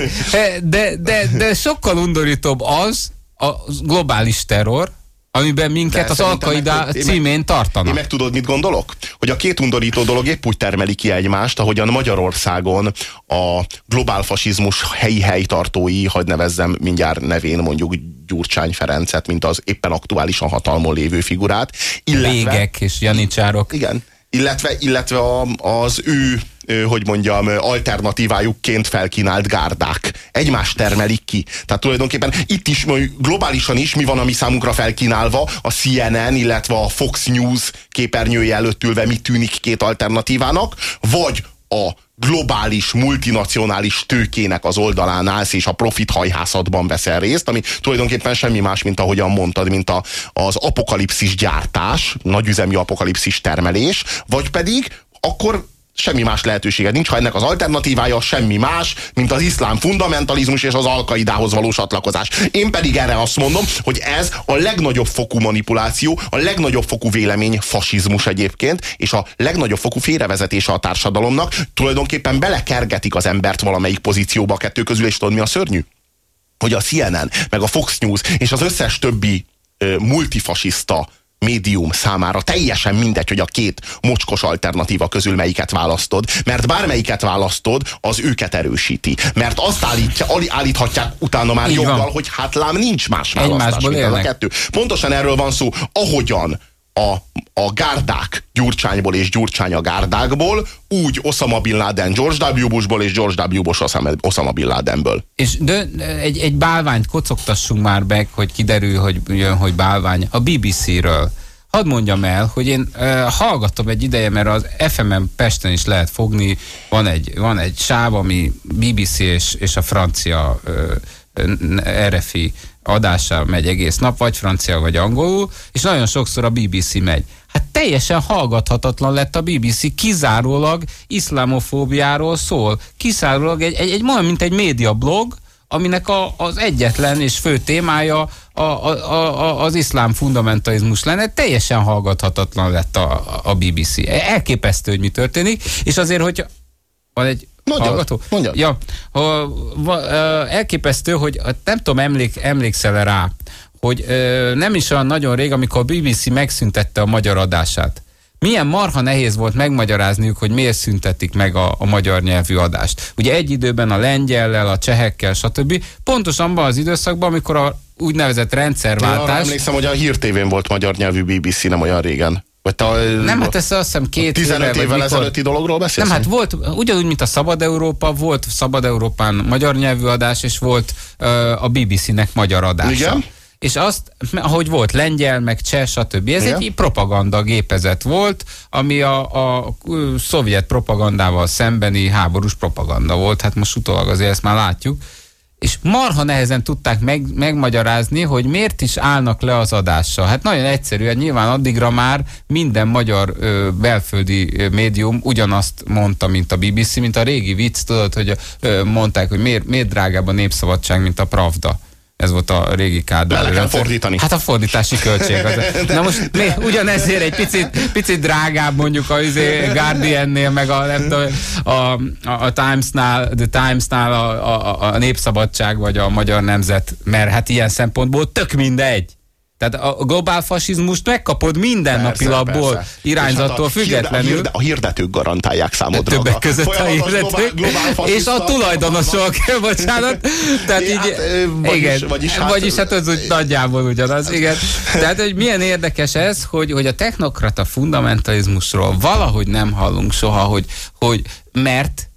De, de, de sokkal undorítóbb az, a globális terror, amiben minket az Alkaida címén tartanak. Én meg tudod, mit gondolok? Hogy a két undorító dolog épp úgy termeli ki egymást, ahogyan Magyarországon a globálfasizmus helyi helytartói, hadd nevezzem mindjárt nevén mondjuk Gyurcsány Ferencet, mint az éppen aktuálisan hatalmon lévő figurát. Illetve, Végek és janicsárok. Igen, illetve, illetve a, az ő hogy mondjam, alternatívájukként felkínált gárdák. Egymást termelik ki. Tehát tulajdonképpen itt is, globálisan is mi van, ami számunkra felkínálva, a CNN, illetve a Fox News képernyője előtt ülve mit tűnik két alternatívának, vagy a globális, multinacionális tőkének az oldalán állsz, és a profit hajhászatban veszel részt, ami tulajdonképpen semmi más, mint ahogyan mondtad, mint a, az apokalipszis gyártás, nagyüzemi apokalipszis termelés, vagy pedig akkor semmi más lehetősége nincs, ha ennek az alternatívája semmi más, mint az iszlám fundamentalizmus és az alkaidához való csatlakozás. Én pedig erre azt mondom, hogy ez a legnagyobb fokú manipuláció, a legnagyobb fokú vélemény fasizmus egyébként, és a legnagyobb fokú félrevezetése a társadalomnak tulajdonképpen belekergetik az embert valamelyik pozícióba a kettő közül, és tudod mi a szörnyű? Hogy a CNN, meg a Fox News és az összes többi multifasiszta médium számára teljesen mindegy, hogy a két mocskos alternatíva közül melyiket választod, mert bármelyiket választod, az őket erősíti. Mert azt állítja, állíthatják utána már Így joggal, van. hogy hát lám nincs más választás, mint a kettő. Pontosan erről van szó, ahogyan a, a gárdák Gyurcsányból és Gyurcsány a gárdákból, úgy Osama Bin Laden George W. Bushból és George W. Bush Osama Bin Ladenből. És de, egy, egy bálványt kocogtassunk már meg, hogy kiderül, hogy jön, hogy bálvány. A BBC-ről. Hadd mondjam el, hogy én uh, hallgatom egy ideje, mert az FM-en Pesten is lehet fogni, van egy, van egy sáv, ami BBC és, és a francia uh, RFI adással megy egész nap, vagy francia, vagy angolul, és nagyon sokszor a BBC megy. Hát teljesen hallgathatatlan lett a BBC, kizárólag iszlamofóbiáról szól. Kizárólag egy, egy, egy olyan, mint egy média blog, aminek a, az egyetlen és fő témája a, a, a, az iszlám fundamentalizmus lenne, teljesen hallgathatatlan lett a, a BBC. Elképesztő, hogy mi történik, és azért, hogy van egy Mondjad, hallgató? Mondjad. Ja, ha, va, elképesztő, hogy nem tudom, emlék, emlékszel -e rá, hogy ö, nem is olyan nagyon rég, amikor a BBC megszüntette a magyar adását. Milyen marha nehéz volt megmagyarázniuk, hogy miért szüntetik meg a, a magyar nyelvű adást. Ugye egy időben a lengyellel, a csehekkel, stb. Pontosan abban az időszakban, amikor a úgynevezett rendszerváltás... Én emlékszem, hogy a Hír TV-n volt magyar nyelvű BBC nem olyan régen. Vagy te, nem, hát ez azt hiszem két 15 éve, évvel ezelőtti dologról beszélsz? Nem, hát volt, ugyanúgy, mint a Szabad Európa, volt Szabad Európán magyar nyelvű adás, és volt uh, a BBC-nek magyar adása. Igen? És azt, ahogy volt lengyel, meg cseh, stb. Ez Igen. egy propaganda gépezet volt, ami a, a szovjet propagandával szembeni háborús propaganda volt. Hát most utólag azért ezt már látjuk és marha nehezen tudták meg, megmagyarázni, hogy miért is állnak le az adással. Hát nagyon egyszerűen, nyilván addigra már minden magyar ö, belföldi ö, médium ugyanazt mondta, mint a BBC, mint a régi vicc, tudod, hogy ö, mondták, hogy miért, miért drágább a népszabadság, mint a Pravda. Ez volt a régi Kádár. Le kell fordítani. Hát a fordítási költség. Az. Na most mi, ugyanezért egy picit, picit drágább mondjuk a izé Guardian-nél, meg a, nem tudom, a, a, a Times-nál, The Times-nál a, a, a Népszabadság, vagy a Magyar Nemzet, mert hát ilyen szempontból tök mindegy. Tehát a globál fasizmust megkapod minden napi lapból, irányzattól hát függetlenül. Hirde, a hirdetők garantálják számodra. Többek között a hirdetők. És a tulajdonosok, bocsánat. Tehát így, hát, vagyis, igen, vagyis, hát, vagyis hát az úgy nagyjából ugyanaz, igen. Tehát, hogy milyen érdekes ez, hogy, hogy a technokrata fundamentalizmusról valahogy nem hallunk soha, hogy, hogy mert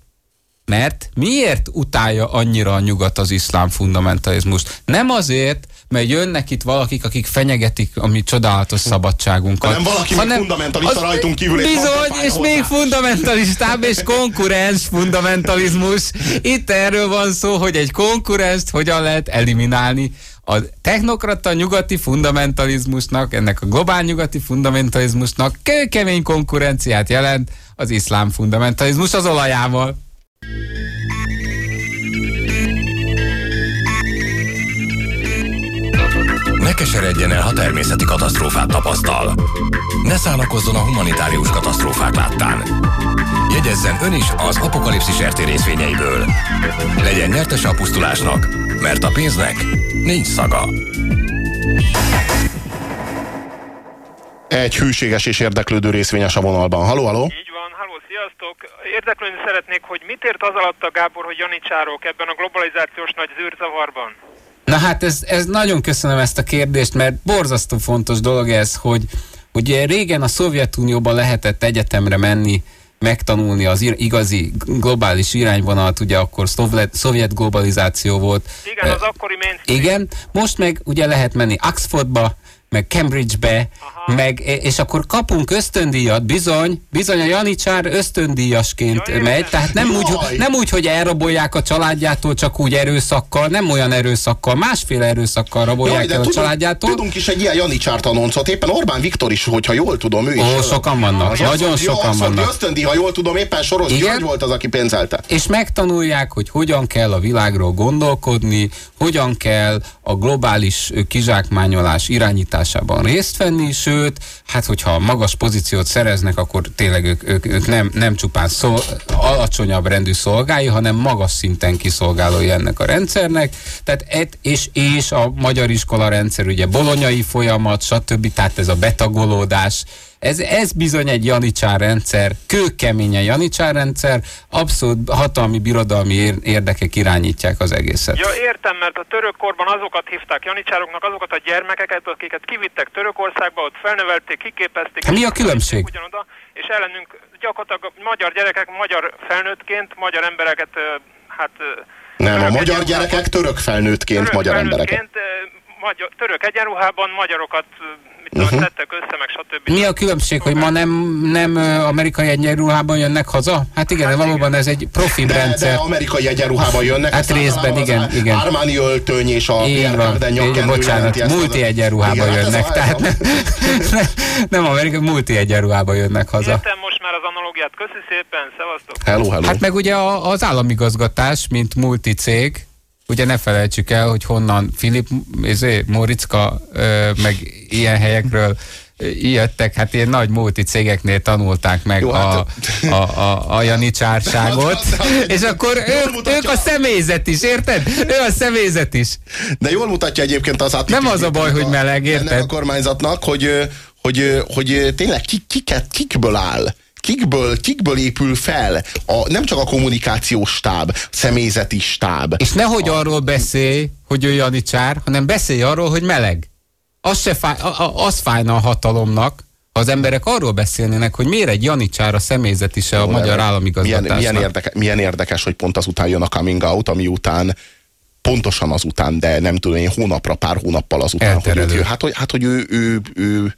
mert miért utálja annyira a nyugat az iszlám fundamentalizmust? Nem azért, mert jönnek itt valakik, akik fenyegetik a mi csodálatos szabadságunkat. Hanem valaki hanem fundamentalista rajtunk kívül. Bizony, és még fundamentalistább és konkurens fundamentalizmus. Itt erről van szó, hogy egy konkurenst hogyan lehet eliminálni. A technokrata nyugati fundamentalizmusnak, ennek a globál nyugati fundamentalizmusnak kőkemény konkurenciát jelent az iszlám fundamentalizmus az olajával. Ne keseredjen el, ha természeti katasztrófát tapasztal. Ne szánakozzon a humanitárius katasztrófák láttán. Jegyezzen ön is az apokalipszis RT részvényeiből. Legyen nyertes a pusztulásnak, mert a pénznek nincs szaga. Egy hűséges és érdeklődő részvényes a vonalban. Haló, haló? Így van, haló, sziasztok! Érdeklődni szeretnék, hogy mit ért az alatt a Gábor, hogy janicsárok ebben a globalizációs nagy zűrzavarban? Na hát ez, ez nagyon köszönöm ezt a kérdést, mert borzasztó fontos dolog ez, hogy ugye régen a Szovjetunióban lehetett egyetemre menni, megtanulni az igazi globális irányvonalat, ugye akkor szovjet, szovjet globalizáció volt. Igen, az akkori mainstream. Igen, most meg ugye lehet menni Oxfordba, meg Cambridge-be, Aha. meg, és akkor kapunk ösztöndíjat, bizony, bizony a Janicsár ösztöndíjasként Jaj, megy, tehát nem úgy, nem úgy, hogy elrabolják a családjától, csak úgy erőszakkal, nem olyan erőszakkal, másféle erőszakkal rabolják Jaj, el a tudunk, családjától. Tudunk is egy ilyen Janicsár tanoncot, éppen Orbán Viktor is, hogyha jól tudom, ő is. Ó, sokan vannak, az nagyon az, sokan jó, vannak. Ösztöndíj, ha jól tudom, éppen Soros Igen? György volt az, aki pénzelte. És megtanulják, hogy hogyan kell a világról gondolkodni, hogyan kell a globális kizsákmányolás irányításában részt venni, sőt, hát hogyha magas pozíciót szereznek, akkor tényleg ők, ők, ők nem, nem csupán szó, alacsonyabb rendű szolgái, hanem magas szinten kiszolgálói ennek a rendszernek. Tehát et, és, és a magyar iskola rendszer, ugye bolonyai folyamat, stb. Tehát ez a betagolódás, ez, ez bizony egy janicsár rendszer, kőkeményen janicsár rendszer, abszolút hatalmi birodalmi érdekek irányítják az egészet. Ja, értem, mert a török korban azokat hívták janicsároknak, azokat a gyermekeket, akiket kivittek Törökországba, ott felnevelték, kiképezték. Mi a különbség? Ugyanoda, és ellenünk gyakorlatilag magyar gyerekek, magyar felnőttként, magyar embereket, hát... Nem, a magyar gyerekek török felnőttként, török magyar embereket. Magyar, török egyenruhában magyarokat uh-huh. tettek össze, meg stb. Mi a különbség, hogy ma nem, nem amerikai egyenruhában jönnek haza? Hát igen, hát valóban igen. ez egy profi de, rendszer. De amerikai egyenruhában jönnek. Hát részben, igen, igen. Armani öltöny és a van, így, bocsánat, multi egyenruhában igen, jönnek. Hát tehát nem, nem, nem amerikai, multi egyenruhában jönnek haza. Értem most már az analógiát. Köszi szépen, szevasztok. Hello, hello. Hát meg ugye az államigazgatás, mint multi cég, ugye ne felejtsük el, hogy honnan Filip, ezé, Moriczka, meg ilyen helyekről jöttek, hát ilyen nagy multi cégeknél tanulták meg Jó, hát, a, a, a, a janicsárságot, és akkor ők, ők a személyzet is, érted? Ő a személyzet is. De jól mutatja egyébként az Nem az a baj, hogy meleg, érted? a kormányzatnak, hogy, hogy, hogy tényleg kik, kiket, kikből áll kikből, kikből épül fel a, nem csak a kommunikációs stáb, személyzeti stáb. És nehogy a... arról beszélj, hogy ő janicsár, hanem beszélj arról, hogy meleg. Az, se fáj, az fájna a hatalomnak, ha az emberek arról beszélnének, hogy miért egy janicsár a személyzeti se a Jó, magyar államigazgatásnak. Milyen, milyen, érdeke, milyen érdekes, hogy pont azután jön a coming out, ami után pontosan azután, de nem tudom én hónapra, pár hónappal azután, hogy, ő, hát, hogy, hát, hogy ő, ő, ő, ő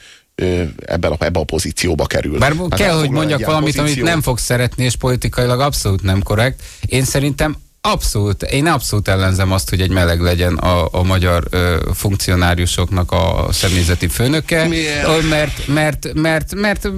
ebben a, ebbe a pozícióba kerül. Bár hát kell, hogy mondjak valamit, pozíció. amit nem fog szeretni, és politikailag abszolút nem korrekt. Én szerintem Abszolút. Én abszolút ellenzem azt, hogy egy meleg legyen a, a magyar ö, funkcionáriusoknak a személyzeti főnöke. Miért? Mert, mert, mert, mert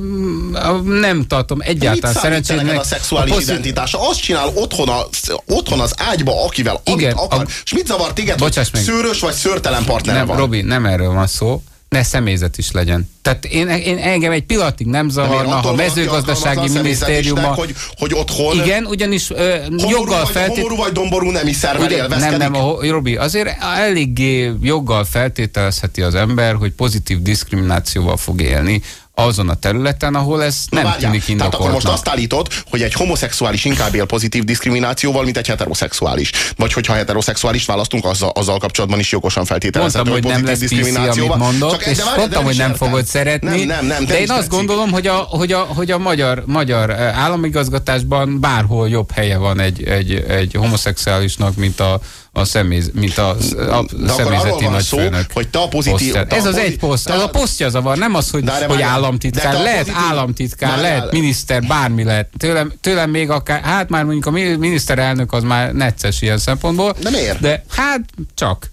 nem tartom egyáltalán szerencsésnek. a szexuális a identitása? Azt csinál otthon, a, otthon az ágyba, akivel Igen, akar. A, és mit zavar téged, hogy meg. szőrös vagy szőrtelen partner nem, van? Robi, nem erről van szó ne személyzet is legyen. Tehát én, én engem egy pillanatig nem zavarna, ha mezőgazdasági minisztériumban... Hogy, hogy otthon... Igen, ugyanis ö, joggal feltét... Homorú vagy domború nemi szervel Ugye, Nem, nem, a, Robi, azért eléggé joggal feltételezheti az ember, hogy pozitív diszkriminációval fog élni azon a területen, ahol ez Na, nem várjál, tűnik indokoltnak. Tehát akkor most azt állítod, hogy egy homoszexuális inkább él pozitív diszkriminációval, mint egy heteroszexuális. Vagy hogyha heteroszexuális választunk, azzal, azzal kapcsolatban is jogosan feltételezhető, hogy, hogy nem lesz PC, amit mondok, Csak és várj, mondtam, hogy nem értem. fogod szeretni. Nem, nem, nem, de én azt gondolom, hogy a, hogy a, hogy a magyar, magyar államigazgatásban bárhol jobb helye van egy, egy, egy homoszexuálisnak, mint a, a személy, mint a, a személyzeti nagyfőnök. hogy te a pozitív... Te Ez az egy poszt, az a posztja zavar, nem az, hogy, hogy államtitkár. Lehet államtitkár, lehet miniszter, bármi lehet. Tőlem, tőlem még akár, hát már mondjuk a miniszterelnök az már necces ilyen szempontból. De miért? De hát csak.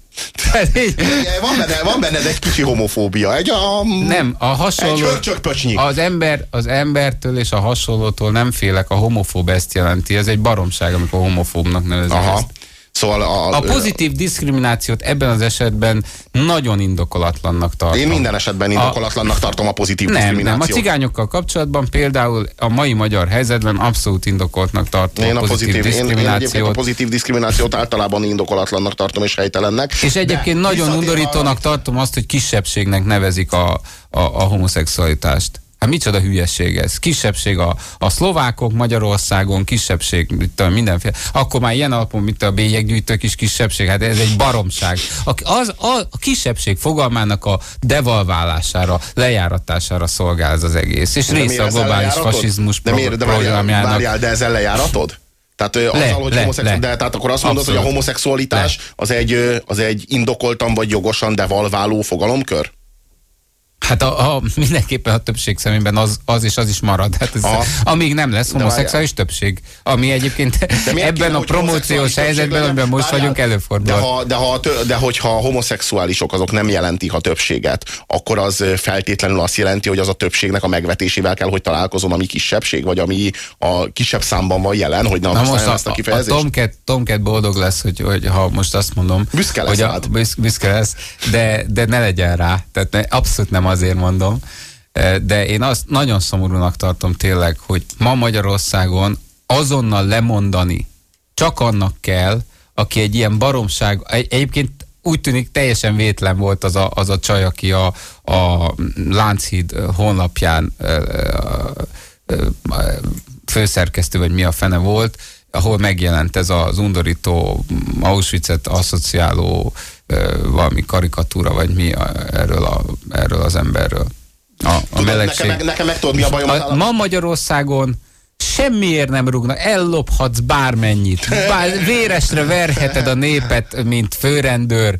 van, benne, van benned egy kicsi homofóbia. Egy a, nem, a hasonló... Egy az, ember, az embertől és a hasonlótól nem félek, a homofób ezt jelenti. Ez egy baromság, amikor homofóbnak nevezik Aha. ezt. Szóval a, a pozitív diszkriminációt ebben az esetben nagyon indokolatlannak tartom. Én minden esetben indokolatlannak a, tartom a pozitív nem, diszkriminációt. Nem, a cigányokkal kapcsolatban például a mai magyar helyzetben abszolút indokoltnak tartom én a pozitív, pozitív diszkriminációt. Én, én a pozitív diszkriminációt általában indokolatlannak tartom és helytelennek. És egyébként nagyon undorítónak tartom azt, hogy kisebbségnek nevezik a, a, a homoszexualitást. Hát micsoda hülyeség ez. Kisebbség a, a szlovákok Magyarországon, kisebbség mit mindenféle. Akkor már ilyen alapon, mint a bélyeggyűjtők is kisebbség. Hát ez egy baromság. A, az, a, a kisebbség fogalmának a devalválására, lejáratására szolgál ez az egész. És de része a globális fasizmus de miért, de programjának. Várjál, de ezzel lejáratod? Tehát, le, azzal, hogy le, le. De, tehát akkor azt mondod, Abszolút. hogy a homoszexualitás az egy, az egy indokoltan vagy jogosan devalváló fogalomkör? Hát a, a, mindenképpen a többség szemében az, az és az is marad. Hát ez, a, amíg nem lesz homoszexuális többség, ami egyébként ebben kéne, a promóciós helyzetben, amiben most várjál, vagyunk, előfordul. De, ha, de, ha, de hogyha a homoszexuálisok azok nem jelentik a többséget, akkor az feltétlenül azt jelenti, hogy az a többségnek a megvetésével kell, hogy találkozom, ami kisebbség, vagy ami a kisebb számban van jelen, hogy nem Na most a, ezt a kifejezést. A Tomcat, Tomcat boldog lesz, hogy, hogy ha most azt mondom, büszke lesz, hogy a, büszke lesz de, de ne legyen rá. Tehát ne, abszolút nem azért mondom, e, de én azt nagyon szomorúnak tartom tényleg, hogy ma Magyarországon azonnal lemondani csak annak kell, aki egy ilyen baromság, egy, egyébként úgy tűnik teljesen vétlen volt az a, az a csaj, aki a, a Lánchíd honlapján e, e, főszerkesztő, vagy mi a fene volt, ahol megjelent ez az undorító Auschwitz-et asszociáló valami karikatúra, vagy mi erről, a, erről az emberről. A, a Tudod, melegség. Nekem, nekem meg tudod, mi a bajom? A, ma Magyarországon semmiért nem rúgnak, ellophatsz bármennyit, bár, véresre verheted a népet, mint főrendőr,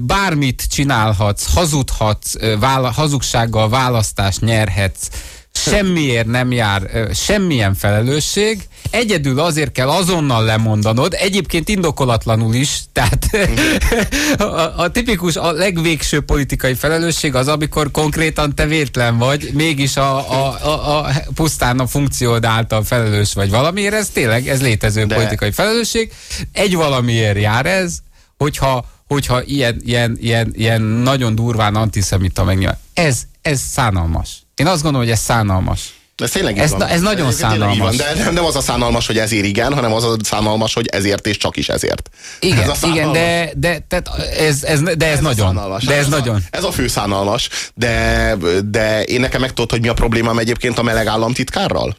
bármit csinálhatsz, hazudhatsz, vála, hazugsággal választást nyerhetsz, semmiért nem jár semmilyen felelősség, egyedül azért kell azonnal lemondanod, egyébként indokolatlanul is, tehát a, a tipikus, a legvégső politikai felelősség az, amikor konkrétan te vétlen vagy, mégis a, a, a, a pusztán a funkciód által felelős vagy valamiért, ez tényleg, ez létező De... politikai felelősség. Egy valamiért jár ez, hogyha, hogyha ilyen, ilyen, ilyen, ilyen nagyon durván antiszemita megnyilván. Ez, ez szánalmas. Én azt gondolom, hogy ez szánalmas. Ez tényleg ez, na, ez nagyon ez szánalmas. Van, de nem, az a szánalmas, hogy ezért igen, hanem az a szánalmas, hogy ezért és csak is ezért. Igen, ez igen de, de, de, ez, ez, de ez, ez nagyon. De ez, ez nagyon. A, ez a fő szánalmas, de, de én nekem megtudod, hogy mi a problémám egyébként a meleg államtitkárral?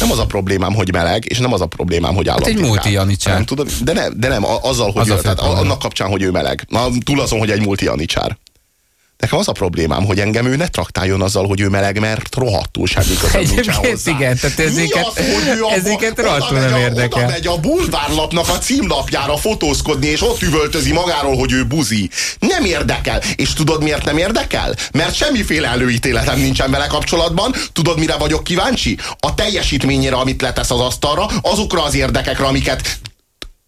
Nem az a problémám, hogy meleg, és nem az a problémám, hogy államtitkár. Hát egy multi Janicsár. Nem, tudod, de, ne, de nem, azzal, hogy az ő, tehát annak kapcsán, hogy ő meleg. Na, túl azon, hogy egy multi Janicsár. Nekem az a problémám, hogy engem ő ne traktáljon azzal, hogy ő meleg, mert rohadtul semmi köze hozzá. igen, tehát ezeket, az, ezeket rohadtul nem érdekel. Oda megy a bulvárlapnak a címlapjára fotózkodni, és ott üvöltözi magáról, hogy ő buzi. Nem érdekel. És tudod, miért nem érdekel? Mert semmiféle előítéletem nincsen vele kapcsolatban. Tudod, mire vagyok kíváncsi? A teljesítményére, amit letesz az asztalra, azokra az érdekekre, amiket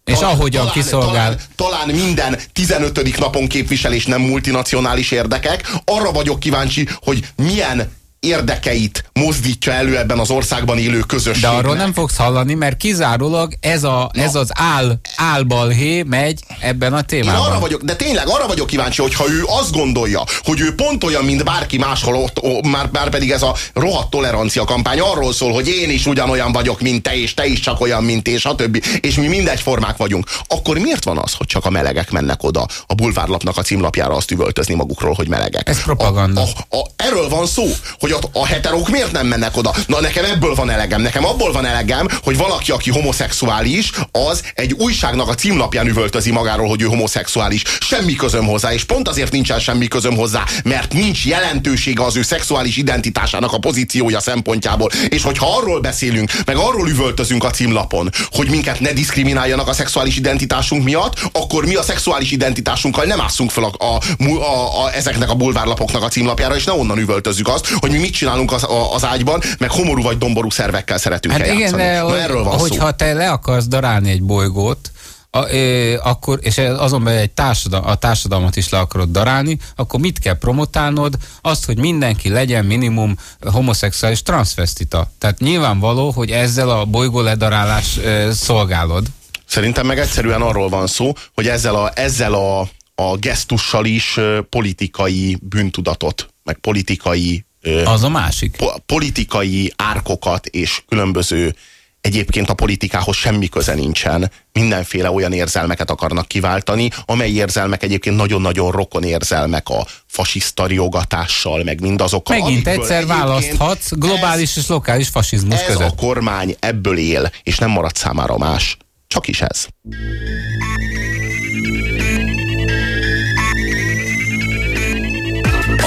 és talán, ahogyan talán, kiszolgál. Talán, talán minden 15. napon képviselés nem multinacionális érdekek. Arra vagyok kíváncsi, hogy milyen érdekeit mozdítja elő ebben az országban élő közösségnek. De arról nem fogsz hallani, mert kizárólag ez, a, ez az áll, álbalhé megy ebben a témában. Én arra vagyok, de tényleg arra vagyok kíváncsi, hogyha ő azt gondolja, hogy ő pont olyan, mint bárki máshol, ott, ó, már, már pedig ez a rohadt tolerancia kampány arról szól, hogy én is ugyanolyan vagyok, mint te, és te is csak olyan, mint én, stb. És mi mindegy formák vagyunk. Akkor miért van az, hogy csak a melegek mennek oda a bulvárlapnak a címlapjára azt üvöltözni magukról, hogy melegek? Ez propaganda. A, a, a, erről van szó, hogy a, a heterók miért nem mennek oda? Na nekem ebből van elegem. Nekem abból van elegem, hogy valaki, aki homoszexuális, az egy újságnak a címlapján üvöltözi magáról, hogy ő homoszexuális. Semmi közöm hozzá, és pont azért nincsen semmi közöm hozzá, mert nincs jelentősége az ő szexuális identitásának a pozíciója szempontjából. És hogyha arról beszélünk, meg arról üvöltözünk a címlapon, hogy minket ne diszkrimináljanak a szexuális identitásunk miatt, akkor mi a szexuális identitásunkkal nem ásszunk fel a, a, a, a, ezeknek a bulvárlapoknak a címlapjára, és ne onnan üvöltözzük azt, hogy mi mit csinálunk az, az ágyban, meg homorú vagy domború szervekkel szeretünk hát igen, de Na, erről van hogyha szó. te le akarsz darálni egy bolygót, a, ö, akkor, és azon belül egy társadal, a társadalmat is le akarod darálni, akkor mit kell promotálnod? Azt, hogy mindenki legyen minimum homoszexuális transvestita. Tehát nyilvánvaló, hogy ezzel a bolygó ledarálás ö, szolgálod. Szerintem meg egyszerűen arról van szó, hogy ezzel a, ezzel a, a gesztussal is politikai bűntudatot, meg politikai az a másik. Po politikai árkokat és különböző egyébként a politikához semmi köze nincsen. Mindenféle olyan érzelmeket akarnak kiváltani, amely érzelmek egyébként nagyon-nagyon rokon érzelmek a fasiszta riogatással, meg mindazokkal. Megint egyszer választhatsz globális és lokális fasizmus ez között. Ez a kormány ebből él, és nem marad számára más. Csak is ez.